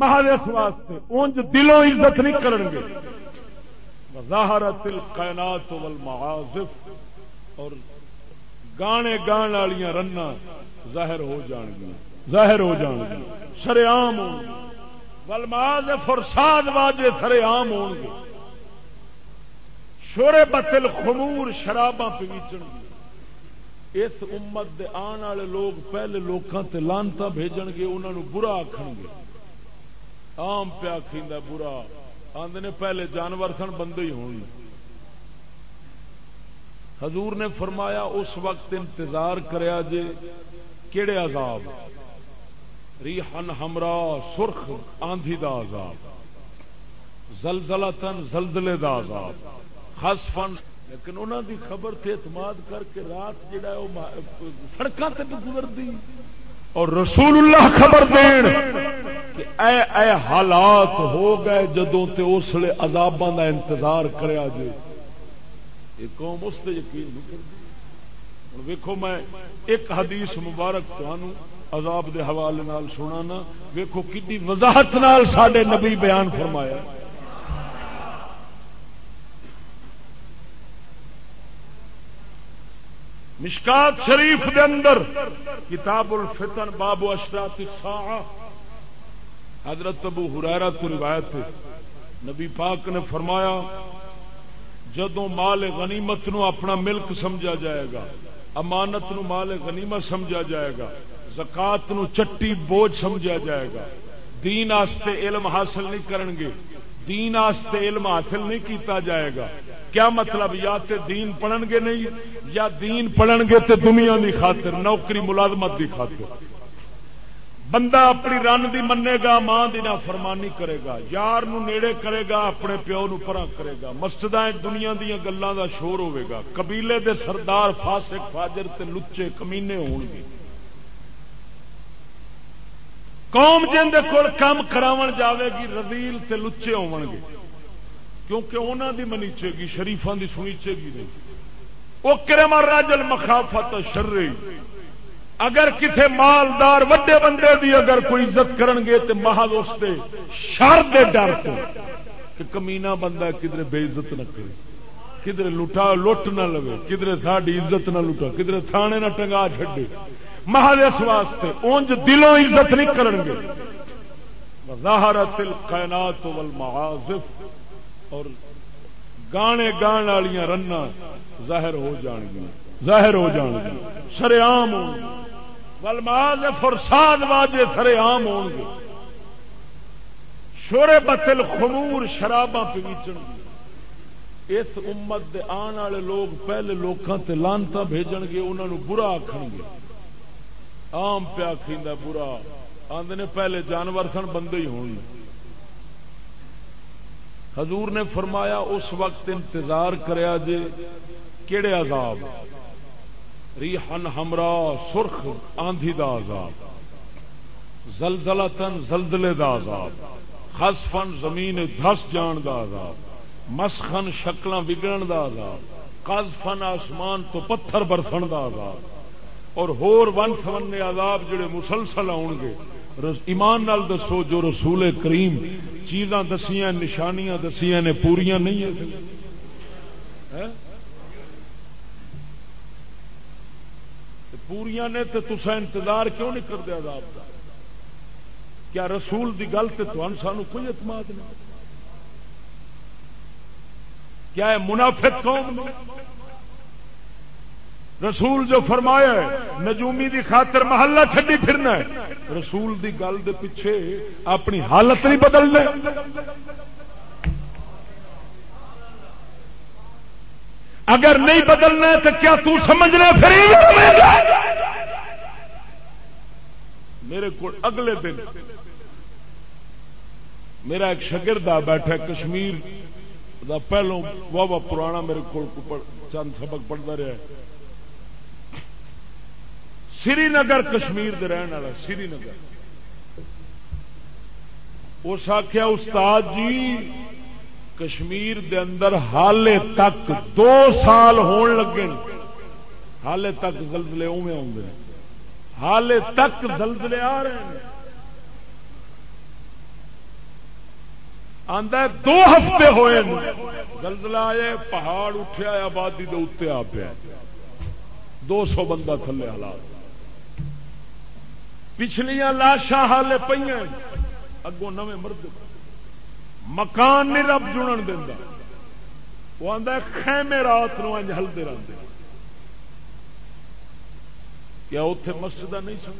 Speaker 2: محل اس واسطے اونج دلوں عزت نہیں کرن گے۔ ظاہرت القینات والمعازف اور گانے گان والی رنا ظاہر ہو جان گیا ظاہر ہو جان گیا شریام ہو ولماز فرساد واجے سرے عام ہو گے۔ شورے بتل خمور شراباں پیچن گے۔ اس امت دے آن والے لوگ پہلے لوگوں تے لانتا بھیجن گے انہوں برا آخن گے۔ آم پیا کھیندا برا۔ آندے پہلے جانور سن، بندے ہی ہونی حضور نے فرمایا، اس وقت انتظار کریا جے۔ کیڑے عذاب؟ ریحن ہمرا سرخ آندھی دا عذاب زلزلہ تن زلزلے دا عذاب۔ خاص فن، لیکن انہوں دی خبر تے اعتماد کر کے رات جڑا ہے سڑکوں تے گزر دی اور رسول اللہ خبر دین کہ اے اے حالات ہو گئے جدوں تے اس لیے عذاباں دا انتظار کریا جے۔ یہ قوم اس تے یقین نہیں کرتی۔ ویکھو میں ایک حدیث مبارک تمہوں عذاب دے حوالے نال سنانا۔ ویکو کی وضاحت نال سڈے نبی بیان فرمایا۔ مشکات شریف دے اندر کتاب الفتن باب اشرات حضرت ابو ہریرا تو روایت نبی پاک نے فرمایا جدو مال غنیمت نو اپنا ملک سمجھا جائے گا امانت نو مال غنیمت سمجھا جائے گا، زکات نو چٹی بوجھ سمجھا جائے گا۔ دین آستے علم حاصل نہیں کرن گے، دین آستے علم حاصل نہیں کیتا جائے گا۔ کیا مطلب یا تے دین پڑھن گے نہیں، یا دین پڑھن گے تے دنیا دی خاطر، نوکری ملازمت دی خاطر۔ بندہ اپنی رن دی منے گا، ماں دی نہ فرمانی کرے گا، یار نو نیڑے کرے گا، اپنے پیو نو پرا کرے گا۔ مسجد دنیا دیا گلوں دا شور ہوے گا۔ قبیلے دے سردار، فاسق، فاجر تے لچے، کمینے ہون گے۔ قوم جن دے کول کام کراون جاوے گی رضیل تے لچے ہون گے۔ کیونکہ انہوں دی منیچے گی شریفان دی سنیچے گی نہیں۔ وہ کرم راجل مخافت شرری اگر کسی مالدار وڈے بندے دی اگر کوئی عزت کرن گے تے محل اس دے شر دے ڈر کو کہ کمینا بندہ کدھر بے عزت نہ کرے کدھر لٹا لٹ نہ لو کدھر ساری عزت نہ لٹا کدھر تھانے نہ ٹنگا چڈے محل اس واسطے اونج دلوں عزت نہیں کرن گے ظاہرت القینات والمعازف، اور گانے گان والی رنا ظاہر ہو جان گیا ظاہر ہو جان گیا سریام ہو ولماز فرساد واجے سرے عام ہو گے۔ شورے بتل خمور شراباں پیچن اس امت دے آن والے لوگ پہلے لوگوں تے لانتا بھیجن گے انہوں برا آخن گے۔ آم پیا کھیندا برا۔ آدھے پہلے جانور سن، بندے ہی ہونی حضور نے فرمایا، اس وقت انتظار کریا جے، کیڑے عذاب؟ ریحن ہمرا سرخ آندھی دا عذاب زلزلہ تن زلزلے دا عذاب خسفن زمین دھس جان دا عذاب، مسخن شکل بگڑن دا عذاب قذفن آسمان تو پتھر برسن دا عذاب۔ اور ہور ون سمنے عذاب جڑے مسلسل آن گے۔ ایمان نال دسو، جو رسول کریم چیزاں دسیاں، نشانیاں دسیاں نے پوریا نہیں ہیں۔ پوریا نے تو تسا انتظار کیوں نہیں کرتے عذاب کا کیا رسول دی گل سے سانو کوئی اعتماد نہیں؟ کیا ہے منافق قوم رسول جو فرمایا ہے، نجومی دی خاطر محلہ چھڈی پھرنا ہے۔ رسول دی گل دے پیچھے اپنی حالت نہیں بدلنے اگر نہیں بدلنا تو کیا تو سمجھنا پھر میرے کو اگلے دن میرا ایک شگرد آ بیٹھا کشمیر، دا پہلو واہ پرانا میرے کو چند سبق پڑھتا رہا سری نگر کشمیر دے رہن والا سری نگر اس آخیا استاد جی کشمیر دے اندر حالے تک دو سال ہون لگے حالے تک زلزلے اوے آدھے حالے تک زلزلے آ رہے ہیں۔ آدھا دو ہفتے ہوئے زلزلہ آئے پہاڑ اٹھیا آبادی دے اتنے آ پیا۔ دو سو بندہ تھلے حالات پچھلیاں لاشاں حالے پہ اگوں نویں مرد مکان نہیں رب جڑن دینا وہ آتا خیمے رات نو ہلتے رہتے کیا اتے مسجد نہیں سن؟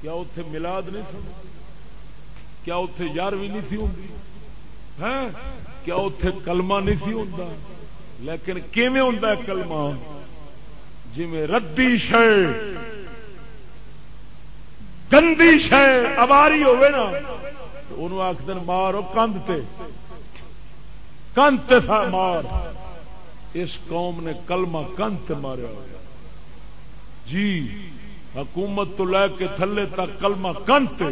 Speaker 2: کیا اتے ملاد نہیں سن؟ کیا اتے یارویں نہیں تھی ہوں ہاں؟ کیا اتے کلمہ نہیں تھی ہوں لیکن کیویں ہوں کلمہ؟ جی ردی شہ گندی شہ اباری ہوے نا۔ انہوں آخد مارو کند تے۔ کند تھا مار۔ اس قوم نے کلمہ کند مارا جی حکومت تو لے کے تھلے تک کلمہ کند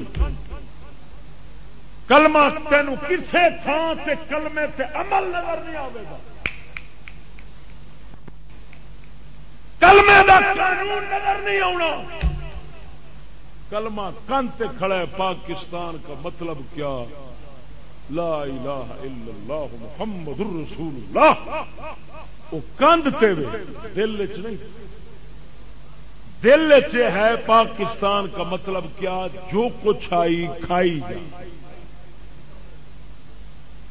Speaker 2: کلمہ تین کسے تھان سے کلمے سے عمل نظر نہیں آئے گا۔ کلمے کا قانون نظر نہیں آنا کلمہ کن کھڑا ہے، پاکستان کا مطلب کیا؟ لا الہ الا اللہ محمد الرسول اللہ۔ وہ کند تے دل چ نہیں۔ دل چ ہے، پاکستان کا مطلب کیا؟ جو کچھ آئی، کھائی جائے۔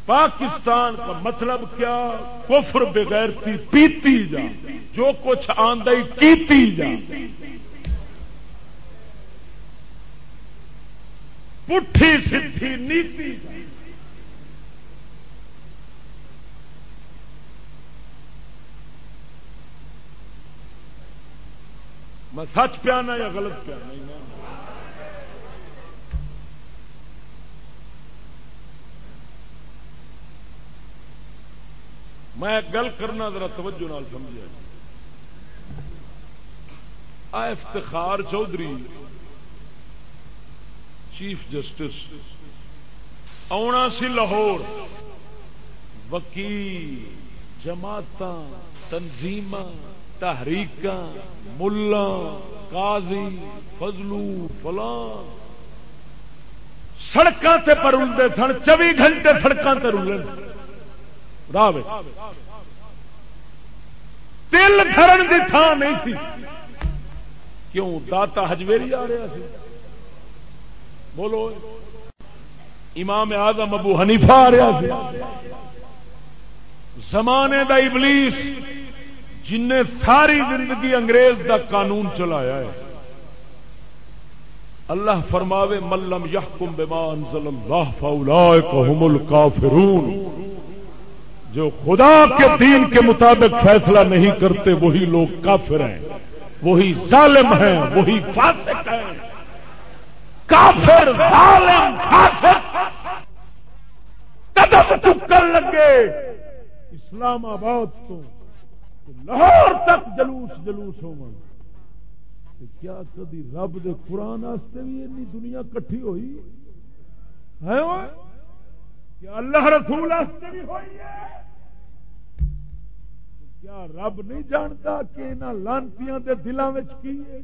Speaker 2: پاکستان کا مطلب کیا؟ کفر بغیر پیتی جا جو کچھ آندائی کیتی جا پٹھی سی نیتی۔ میں سچ پیانا یا غلط پیانا؟ میں گل کرنا ذرا توجہ نال سمجھا جی۔ افتخار چودھری چیف جسٹس آنا سی لاہور۔ وکیل جماعت تنظیم تحریک ملا قاضی، فضلو فلان سڑکوں سے پرولتے سن چوبی گھنٹے سڑکوں سے رولے راہ تل دھرن کی تھان نہیں تھی۔ کیوں؟ داتا ہجویری آ رہا سی۔ بولو۔ امام آزم ابو حنیفہ آ رہا سی زمانے دا ابلیس جن نے ساری زندگی انگریز دا قانون چلایا ہے۔ اللہ فرماوے ملم یحکم بما انزل اللہ فاولائک هم الکافرون جو خدا کے دین کے مطابق فیصلہ نہیں کرتے، وہی لوگ کافر ہیں۔ وہی ظالم ہیں، وہی فاسق ہیں۔ کافر ظالم فاسق۔ قدم چکر لگے۔ اسلام آباد تو لاہور تک جلوس جلوس ہو کیا کدی رب دے قرآن واسطے بھی اینی دنیا کٹھی ہوئی؟ ہے کیا اللہ رسول واسطے بھی ہوئی ہے؟ کیا رب نہیں جانتا کہ انہوں لانتیاں دے دلوں کی ہے؟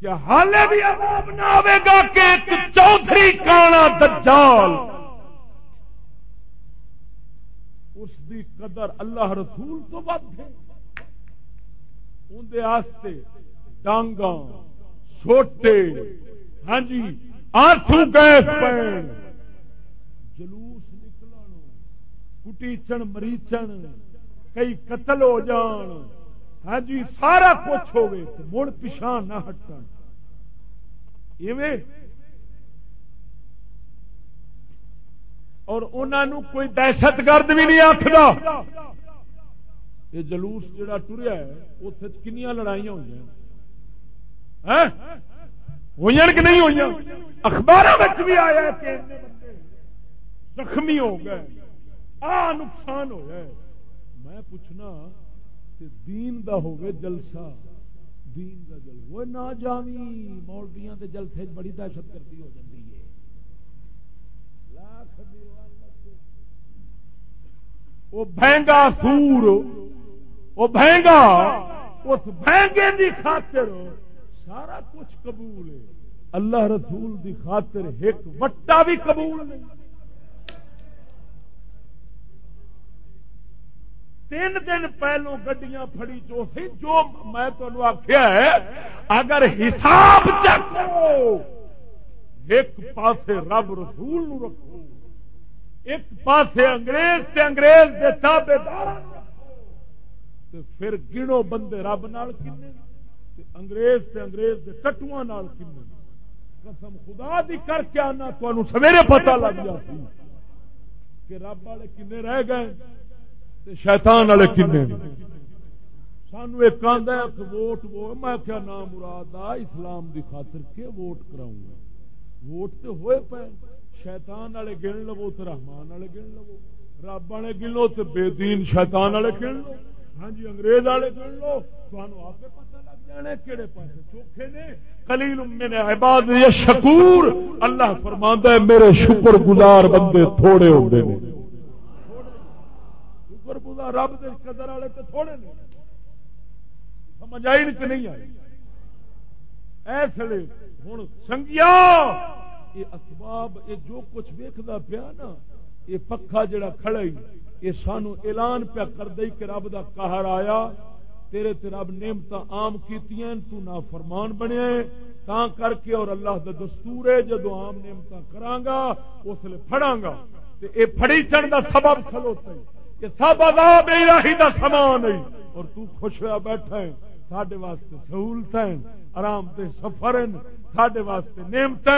Speaker 2: کیا حالے بھی عذاب نہ آئے گا کہ ایک چوتھی کانا دجال اس دی قدر اللہ رسول تو ود ہے۔ اندر ڈانگا سوٹے ہاں جی آنسو گیس پین، جلوس نکل کٹیچن مریچن، کئی قتل ہو جان۔ ہاں جی سارا کچھ ہوئے مڑ پچھا نہ ہٹن۔ اور انہوں کوئی دہشت گرد بھی نہیں آخر یہ جلوس جڑا ٹریا ہے اتنے کنیا لڑائیاں ہوئی ہاں؟ ہوئی کہ نہیں ہوئی اخبار بھی آیا زخمی ہو گئے۔ آ نقصان ہو گئے۔ میں پوچھنا کہ دین دا ہوگے جلسہ۔ دین دا جل وہ نہ جاوی مولویاں دے جلسے بڑی دہشت گردی ہو جاتی ہے۔ لاکھ وہ بہنگا سور، وہ بہنگا اس بہنگے دی خاطر سارا کچھ قبول ہے۔ اللہ رسول دی خاطر ایک وٹا بھی قبول نہیں۔ تین دن پہلو گڈیاں فڑی جو سی جو میں تمہیں آخیا ہے، اگر حساب چکو ایک پاسے رب رسول نو رکھو، ایک پاسے انگریز تے انگریز دے تابے دار پھر گنو بندے رب نال کنے انگریز تے انگریز دے ٹٹواں نال کنے۔ قسم خدا دی کر کے آنا تمہیں سویرے پتہ لگ جاتی کہ رب والے کنے رہ گئے۔ شیطان والے کنے سانو ایک آدھا ووٹ میں کیا نام مراد آ، اسلام دی خاطر کے ووٹ کراؤں گا۔ ووٹ تو ہوئے پے۔ شیطان والے گن لو تو رحمان والے گن لو۔ رب والے گن لو تو بے دین شیطان والے گن لو۔ ہاں جی انگریز والے گن لو۔ تمہیں آپ پتا لگ جانے کہڑے پاس چوکھے نے۔ کلیل من عباد شکور اللہ فرماندا ہے، میرے شکر گزار بندے تھوڑے ہوندے نے۔ شکر گزار رب دے قدر والے تے تھوڑے نے۔ سمجھ آئی کہ نہیں آئی؟ ایسے ہوں سنگیا، یہ اسباب، یہ جو کچھ ویکتا پیا نا، یہ پکا جڑا کھڑا ہی، یہ سانو اعلان پیا کر دئی کہ رب دا قہر آیا، تیرے تے رب نعمت عام کیتیاں، تو نا فرمان بنیا تا کر کے اور اللہ دا دستور ہے جدو عام نعمت کراں گا، اس لیے پھڑاں گا۔ تے اے پھڑی چڑھ دا سبب کھلوتا ہے۔ کہ سب عذاب الہی دا سامان ہے۔ اور تو خوش ہوا بیٹھا ہے۔ ساڈے واسطے سہولت آرام سے سفر ساڈے واسطے نعمت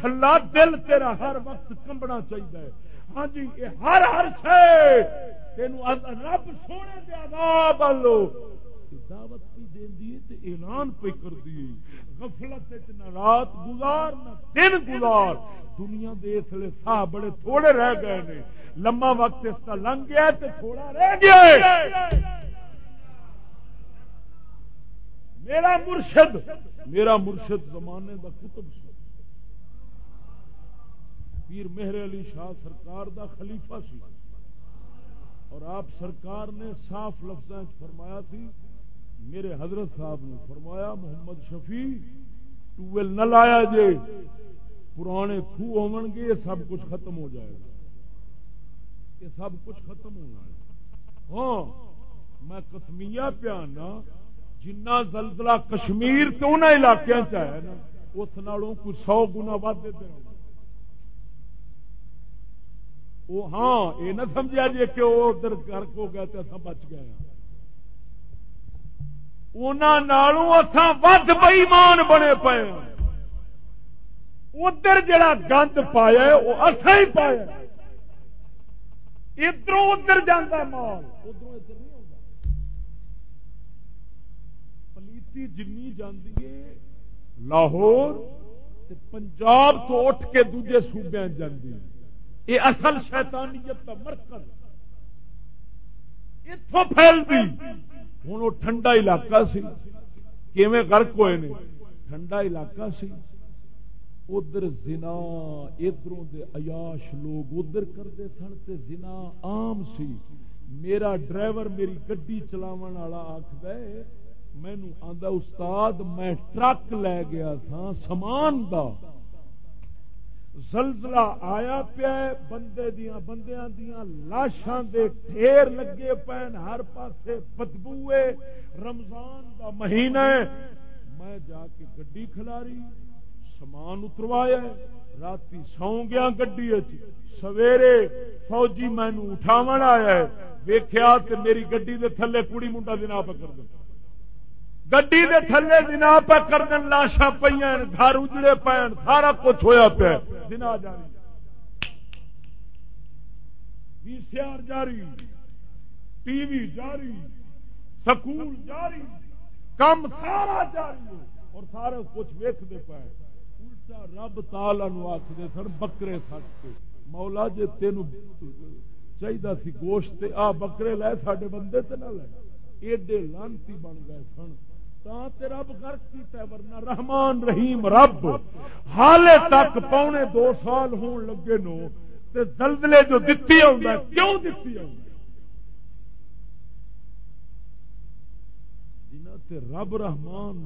Speaker 2: جھلا دل تیرا ہر وقت کمبنا چاہیے۔ ہاں جی یہ ہر ہر شے تین رب سونے دے عذاب لو دعوت پہ دینی اعلان پہ کر دی غفلت نہ رات گزار نہ دن گزار۔ دنیا دے اس لیے سا بڑے تھوڑے رہ گئے نے۔ لمبا وقت اس کا لنگ گیا تے تھوڑا رہ گیا میرا مرشد میرا مرشد زمانے دا کتب سی پیر مہر علی شاہ سرکار دا خلیفہ سی اور آپ سرکار نے صاف لفظ فرمایا تھی میرے حضرت صاحب نے فرمایا، محمد شفیع ٹویل نہ لایا جے، پرانے خو ہو گے سب کچھ ختم ہو جائے گا۔ یہ سب کچھ ختم ہو جائے گا۔ ہاں میں کسمیا پیانا جنا زلزلہ کشمیر کے ان علاقوں چاہے نا، اس نالوں کوئی سو گنا ود وہ ہاں یہ نہ سمجھا جی کہ وہ ادھر گرک ہو گیا تو اصا بچ گئے ہاں۔ ود بئیمان بنے پے ادھر جڑا گند پایا وہ اصا ہی پایا ادھر ادھر جانا مال۔ ادھر ادھر نہیں آتا جنی جاندی ہے لاہور پنجاب تو اٹھ کے دوجے صوبے جاندی یہ اصل شیطانیت کا مرکز۔ اتوں پھیلتی ہوں وہ ٹھنڈا علاقہ سی۔ کیویں غرق ہوئے نے؟ ٹھنڈا علاقہ سی۔ ادھر زنا، ادھروں دے عیاش لوگ ادھر کرتے سن تے زنا عام سی۔ میرا ڈرائیور میری گڈی چلاو والا آخر مینو آدھا استاد، میں ٹرک لے گیا تھا سامان دا زلزلہ آیا پیا بندے دیا بندیاں دیا لاشاں دے ڈھیر لگے پین، ہر پاسے بدبوے رمضان دا مہینہ ہے۔ میں جا کے گڈی کھلاری، سامان اتروایا رات سو گیا گڈی سویرے فوجی مینو اٹھاو آیا ہے۔ ویخیا میری گڈی دے تھلے کڑی منڈا دن پکڑ دیں گڈی دے تھلے دنا پہ کر دن لاشا پہ گھر اجڑے پین سارا کچھ ہوا پیا۔ دنا جاری۔ وی سی آر جاری۔ ٹی وی جاری۔ سکول جاری۔ کم سارا جاری۔ اور سارے کچھ ویکتے پے الٹا رب تالا آخر سن، بکرے سٹ کے۔ مولا جی تین چاہیے سی گوشت آ بکرے لے سڈے بندے تے نہ لے۔ ایڈے لانتی بن گئے سن۔ رب غرق کیتا ہے، ورنہ رحمان رحیم رب حالے تک پونے دو سال ہون لگے نو، تے زلزلے جو دتی آؤں کیوں دتی آؤں تے رب رحمان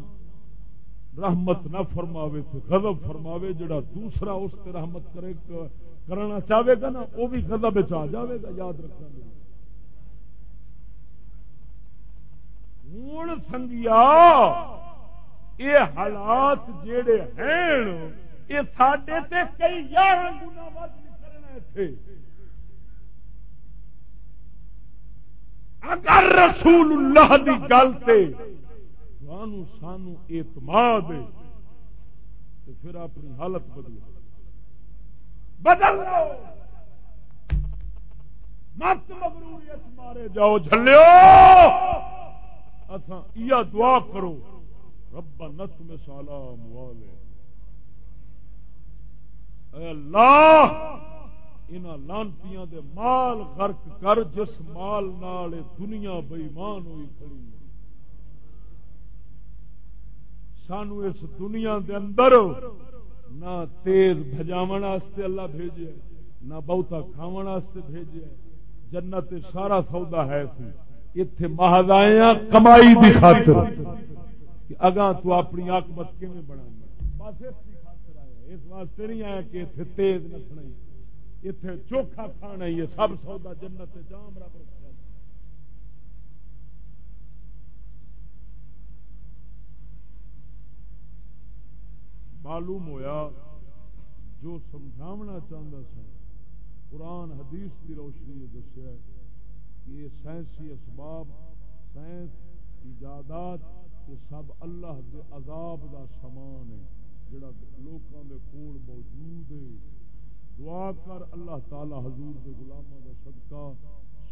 Speaker 2: رحمت نہ فرماوے تے غضب فرماوے، جڑا دوسرا اس تے رحمت کرے کرنا چاہے گا نا وہ بھی غضب آ جاوے گا، یاد رکھنا۔ ہوں سنگیا یہ حالات جڑے ہیں یہ سڈے کئی یار گنا ود اگر رسول اللہ دی گل سے سانو اعتماد تو پھر اپنی حالت بدلو بدل لو مت مغروریت مارے جاؤ جھلو دعا کرو۔ ربا نت میں سالا موالے اللہ ان لانتیاں دے مال غرق کر، جس مال نال دنیا بےمان ہوئی کھڑی سانو اس دنیا دے اندر نہ تیز بجاو اللہ بھیجے، نہ بہتا کھاو بھیجے۔ جنت سارا سودا ہے سی اتے محض آئے کمائی دی خاطر اگاں تو اپنی آکمت کیون بنا بس اس کی خاطر آیا اس واسطے نہیں آیا کہ اتنے تیز نسنا اتنے چوکھا کھانا ہی ہے۔ سب سودا جنت جام رب رکھا معلوم ہویا جو سمجھاونا چاہتا سا، قرآن حدیث کی روشنی دسیا یہ سائنسی اسباب، سائنس، ایجادات یہ سب اللہ دے عذاب دا سامان ہے، جڑا لوکاں دے کول موجود ہے۔ دعا کر اللہ تعالی حضور دے غلاماں دا صدقہ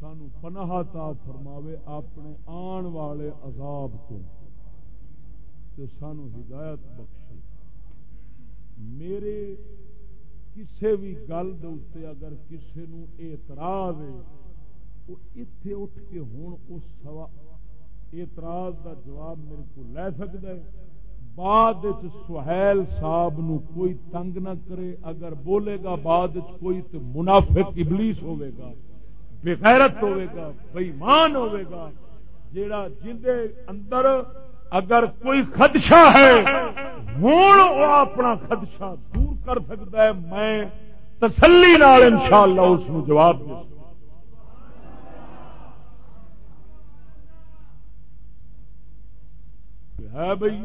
Speaker 2: سانو پناہ تا فرماوے اپنے آن والے عذاب تو تے سانو ہدایت بخشے۔ میرے کسے بھی گل دے اگر کسے نو اعتراض ہے اتے اٹھ کے ہوں اس سوا اعتراض دا جواب میرے کو لے سکتا ہے بعد سہیل صاحب نو کوئی تنگ نہ کرے، اگر بولے گا بعد کوئی تو منافق ابلیس ہوئے گا، بغیرت ہوئے گا بےمان ہوئے گا۔ جیڑا جندے اندر اگر کوئی خدشہ ہے ہوں وہ اپنا خدشہ دور کر سکتا ہے میں تسلی نال انشاءاللہ اس نو جواب دے ہے بھائی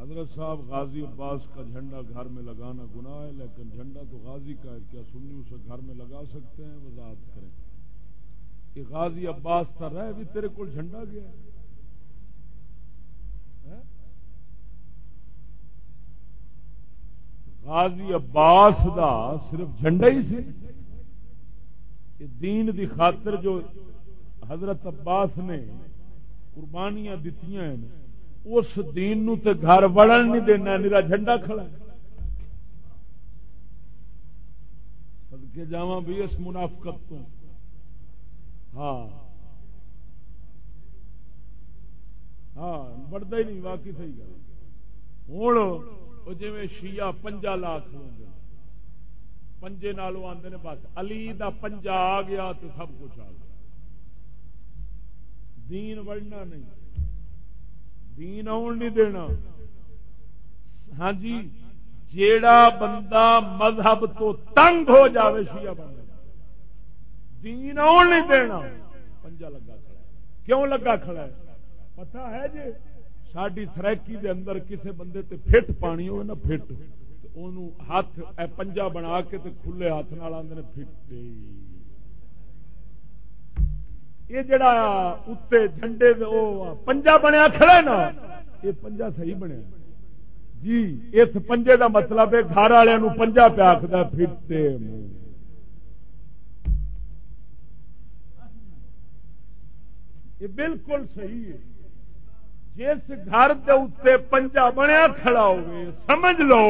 Speaker 2: حضرت صاحب غازی عباس کا جھنڈا گھر میں لگانا گناہ ہے، لیکن جھنڈا تو غازی کا ہے، کیا سنی اسے گھر میں لگا سکتے ہیں؟ وضاحت کریں۔ کہ غازی عباس کا رہ بھی تیرے کو جھنڈا گیا ہاں؟ غازی عباس دا صرف جھنڈا ہی سی۔ دین دی خاطر جو حضرت عباس نے قربانیاں دیتی اس دین نو تے گھر وڑن نہیں دینا میرا جھنڈا کھڑا۔ سدکے جا بھی اس منافقت تو۔ ہاں۔ ہاں بڑھتا ہی نہیں، واقعی صحیح گل۔ ہوں جی شیعہ پنجا لاکھ لوگ پنجے نالوں آتے بس علی دا پنجا آ گیا تو سب کچھ آ گیا۔ دین وڑنا نہیں۔ دین آن نہیں دینا۔ ہاں جی جیڑا بندہ مذہب تو تنگ ہو جاوے شیعہ بندہ دین آن نہیں دینا۔ پنجا لگا کھڑا ہے۔ کیوں لگا کھڑا ہے؟ پتا ہے جی ساری سرکی دے اندر کسے بندے تے پھٹ پانی ہوئے نا، پھٹ۔ ہاتھ، اے پنجا بنا کے تے کھلے ہاتھ نال آدھے پھٹ یہ جڑا اتنے جھنڈے پنجا بنیا کھڑا نا، یہ پنجا صحیح بنیا۔ جی اس پنجے دا مطلب ہے گھر والوں پنجا پیا آخر پھرتے یہ بالکل صحیح ہے۔ جس گھر دے پنجا بنیا کھڑا ہوئے، سمجھ لو،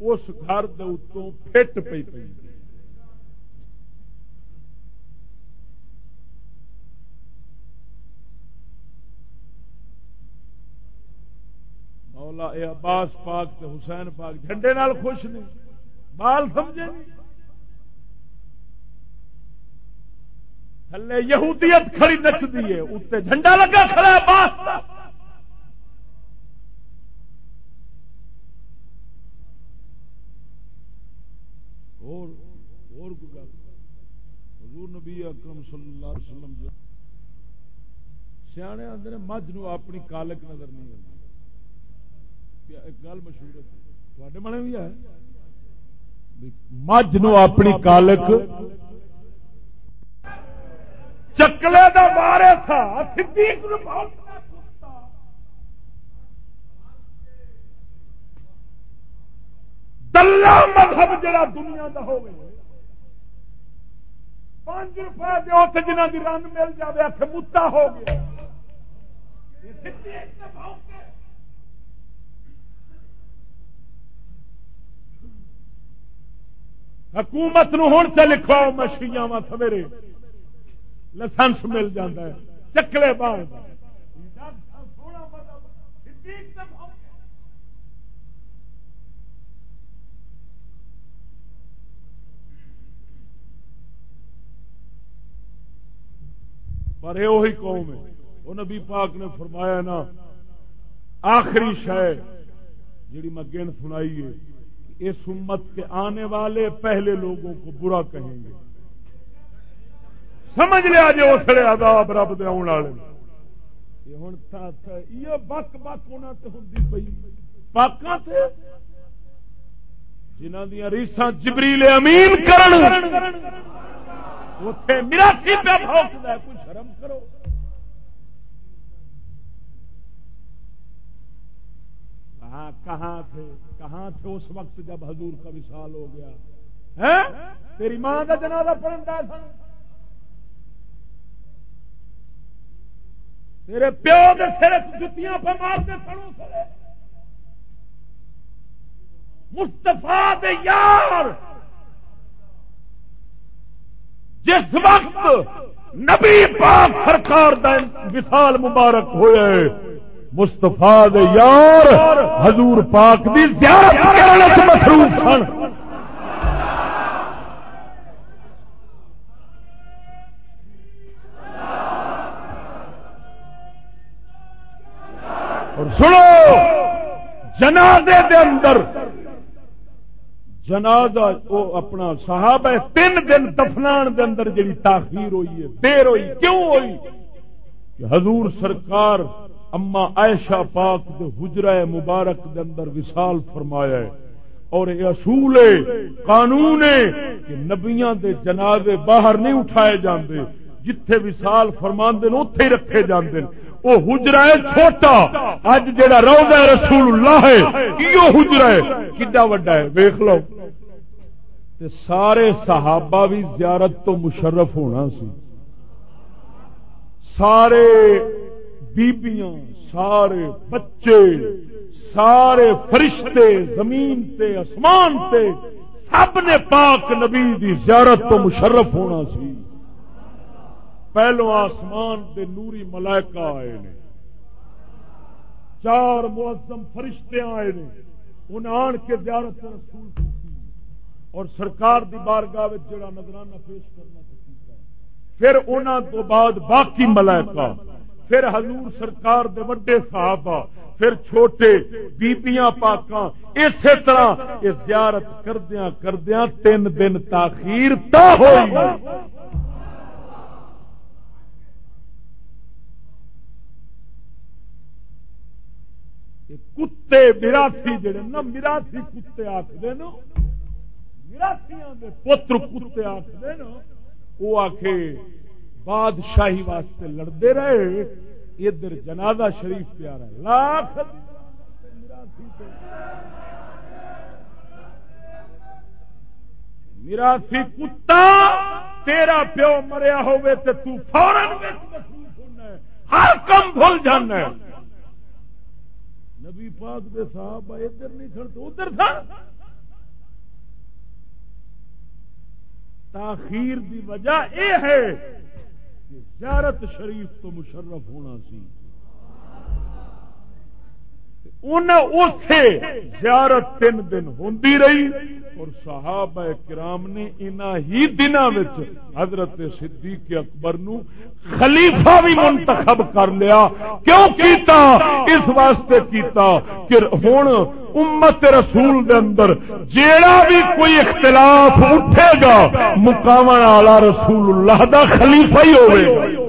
Speaker 2: اس گھر دے اتوں فٹ پی پی مولا، اے عباس پاک تے حسین پاک، جھنڈے نال خوش نے۔ بال سمجھے تھلے یہودیت کھڑی نچتی ہے اتنے جھنڈا لگا کھڑا عباس دا۔ اور اور کوئی گل؟ حضور نبی اکرم صلی اللہ علیہ وسلم سیانے آدھے مجھ نو اپنی کالک نظر نہیں آتی ایک گل مشہور ہے۔ من بھی ہے۔ مجھ نو اپنی کالک چکلے دا بارے تھا دلہ مذہب جڑا دنیا دا ہو پانچ روپئے دے جنہ کی رنگ مل جائے متا ہو گیا۔ حکومت نو ہوں سے لکھواؤ مچھلیاں وا سویرے۔ لائسنس مل جاتا ہے، چکلے بال پر یہ وہی قوم ہے۔ وہ نبی پاک نے فرمایا نا، آخری شہ جیڑی میں گن سنائی ہے اس امت کے آنے والے پہلے لوگوں کو برا کہیں گے۔ سمجھ لیا جی اسلے آداب رب دے آنے والے۔ یہ بک بک ہونا تو ہوں پی پاکاں سے جنہ دیا ریساں جبریل امین کرن۔ اتے میرا سی پہ کوئی شرم کرو۔ کہاں کہاں تھے؟ کہاں تھے اس وقت جب حضور کا وشال ہو گیا؟ تیری ماں کا جنازہ پڑھتا سن۔ تیرے پیو کے سر جتیاں پہ مارتے سنو سر مستفا یار۔ جس وقت نبی پاک سرکار وشال مبارک ہوئے مستفا یار حضور پاک دی زیارت کرنے سے مصروف سن. اور سنو، جنازے دے اندر، جنازہ او اپنا صحابہ تین دن دفنان دے اندر جڑی تاخیر ہوئی ہے دیر ہوئی کیوں ہوئی؟ کہ حضور سرکار اما عائشہ پاک دے حجرہ مبارک دے اندر وصال فرمایا ہے اور یہ اصول قانون ہے کہ نبیاں دے جنازے باہر نہیں اٹھائے جاندے، جتھے وصال فرماندے اوتھے ہی رکھے جاندے او حجرہ ہے چھوٹا اج جڑا روضہ رسول اللہ ہے کیو حجرہ ہے؟ کڈا وڈا ہے؟ دیکھ لو۔ تے سارے صحابہ بھی زیارت تو مشرف ہونا سی۔ سارے بیبیاں، سارے بچے، سارے فرشتے زمین تے اسمان تے، سب نے پاک نبی دی زیارت تو مشرف ہونا سی۔ پہلو آسمان دے نوری ملائکہ آئے نے۔ چار معظم فرشتے آئے نے۔ انہیں آن کے زیارت رسول کی اور سرکار دی بارگاہ جڑا نظرانہ پیش کرنا پھر انہوں تو بعد باقی ملائکہ۔ پھر حضور سرکار دے وڈے صحابہ، پھر چھوٹے بیبیاں پاکاں، اسی طرح یہ زیارت کردیا کردیا تین دن تاخیر تا ہوئی۔ کتے مراسی جڑے نا مراسی کتے آخر مراسیا پتر کتے آخر وہ آخ بادشاہی واسطے لڑتے رہے، ادھر جنازہ شریف پیارا لاکھ میراسی کتا، تیرا پیو مریا ہوئے تو فورن ہر کم بھول جانا نبی پاک دے صاحب ادھر نہیں سن تو ادھر سن۔ تاخیر دی وجہ یہ ہے زیارت شریف تو مشرف ہونا سی۔ زیارت تین دن ہوں رہی اور صحابہ کرام نے ہی دنوں حضرت صدیق اکبر نو خلیفہ بھی منتخب کر لیا۔ کیوں کیتا؟ اس واسطے کیتا کہ ہوں امت رسول دے اندر جیڑا بھی کوئی اختلاف اٹھے گا، مقام والا رسول اللہ دا خلیفہ ہی ہوئے۔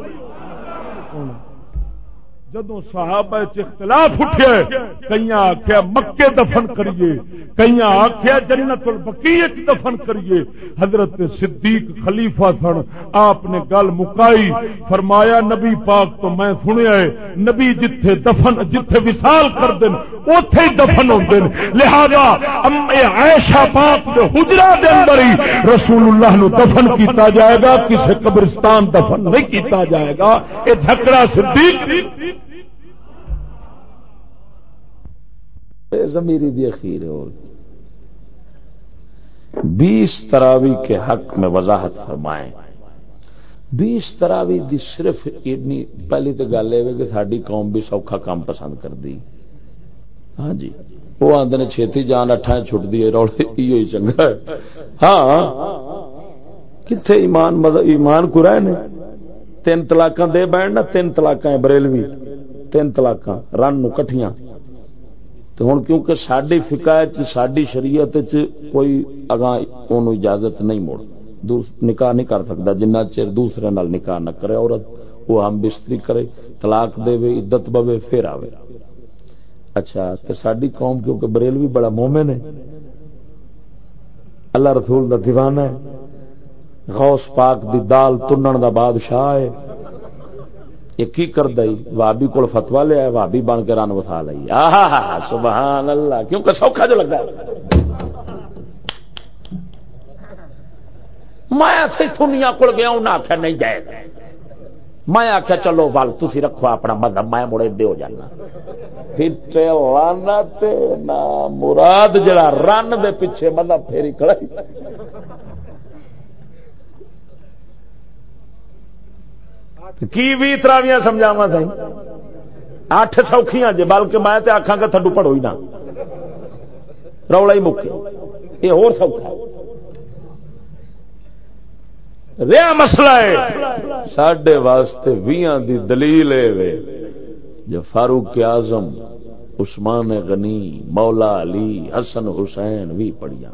Speaker 2: جدو صحابہ اختلاف اٹھے کئی آخیا مکے دفن کریے کئی آخیا جنت البکی دفن کریے۔ حضرت صدیق خلیفہ سن، آپ نے گل مکائی، فرمایا نبی پاک تو میں سنیا ہے، نبی جتھے دفن، جتھے وسال کر دین اتے ہی دفن ہوتے لہذا ایشا پاک کے حجرا دے اندر ہی رسول اللہ نو دفن کیتا جائے گا کسی قبرستان دفن نہیں کیتا جائے گا۔ یہ جھکڑا صدیق
Speaker 1: زمیری دی اخیر اور بیس تراوی کے حق میں وضاحت فرمائیں۔ بیس تراوی دی صرف اتنی، پہلی تو گل یہ کہ ساری قوم بھی سوکھا کام پسند کر دی ہاں جی۔ وہ آدھے نے چھتی جان اٹھا چھٹ دی روڑے ہی چنگا ہاں۔ کتنے ایمان مطلب ایمان کو رہے نے؟ تین تلاک دے بہن تین تلاک بریلوی۔ تین تلاک رن نو کٹھیاں۔ تو ہوں کیونکہ ساری فکایت ساری شریعت کوئی اگاں اجازت نہیں مڑ نکاح نہیں کر سکتا جنہ چر دوسرے نال نکاح نہ کرے، عورت وہ ہم بستری کرے، طلاق دے عدت بوے، پھر آوے۔ اچھا تو ساری قوم کیونکہ بریل بھی بڑا مومن ہے، اللہ رسول دا دیوانہ ہے، غوث پاک دی دال تنن دا بادشاہ ہے۔ یہ کی کر دئی وابی کو فتوا لیا وابی بن کے رن وسا لی سبحان اللہ، کیونکہ سوکھا جو لگا۔ میں سنیا کول گیا انہیں آخیا نہیں جائے میں آخیا چلو بل تھی رکھو اپنا مذہب، میں مڑے دے ہو جانا۔ مراد جڑا رن دے پیچھے مطلب پھیری کڑائی کی بھی تراویاں سمجھاوا سی اٹھ سوکھیاں جی بلکہ میں تے آخا گا تھڈو پڑھو ہی نہ۔ رولا ہی مکے یہ ہو سوکھا رہا مسئلہ ہے۔ سڈے واسطے ویاں دی دلیل ہے جو فاروق اعظم، عثمان غنی، مولا علی، حسن حسین بھی پڑھیاں۔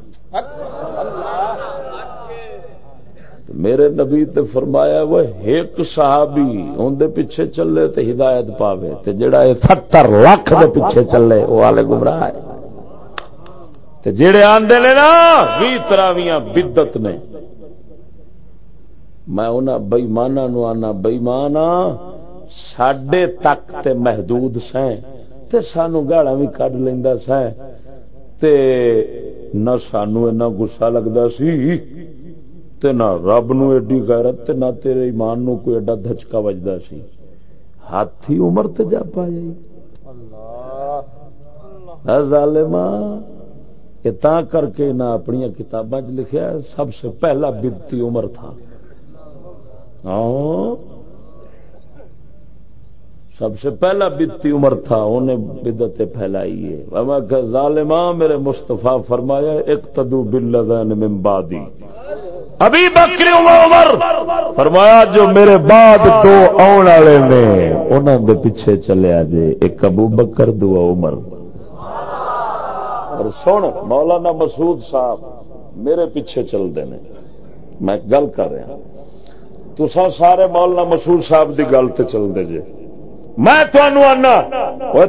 Speaker 1: میرے نبی تے فرمایا وہ ایک صحابی اندر پیچھے چلے تے ہدایت پاوے تے جڑا یہ ستر لاکھ دے پیچھے چلے وہ والے گمراہ ہے۔ تے جڑے آندے نے نا، بھی تراویاں بدت نے۔ میں انہاں بےمانا نو آنا بےمانا ساڈے تک تے محدود سیں تے سانو گاڑا بھی کڈ لینا سیں تے نہ سانو اینا گسا لگتا سی۔ تے نہ رب نو ایڈی غیرت تے نہ تیرے ایمان نو کوئی ایڈا دھچکا وجدا سی۔ ہاتھی عمر تے جا پا جائی۔ ظالما یہ تا کر کے نہ اپنی کتاباں لکھیا سب سے پہلا بدتی عمر تھا۔ ہاں۔ سب سے پہلا بدتی عمر تھا انہیں بدت پھیلائی ہے۔ ظالما میرے مستفا فرمایا ایک تدو من بعدی۔ ابھی بکری عمر فرمایا جو میرے بعد دو آن والے نے انہوں دے پیچھے چلیا جے، ایک ابو بکر دو عمر۔ اور سن، مولانا مسعود صاحب میرے پیچھے چلتے ہیں۔ میں گل کر رہا تسا سارے مولانا مسعود صاحب دی گل تے چلتے جے۔ میں تمہوں آنا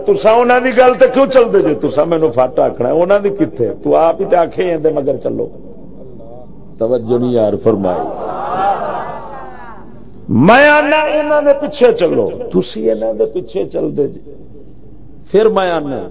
Speaker 1: تسا انہوں کی گل تے کیوں چلتے جے؟ تسا مینو فٹ آخنا انہوں کی کتنے تو آپ ہی تو آخے مگر چلو۔ توجہ نہیں یار فرمائی۔ میں آنا نے پیچھے چلو۔ تھی نے پیچھے چل دے جی۔ پھر میں آنا۔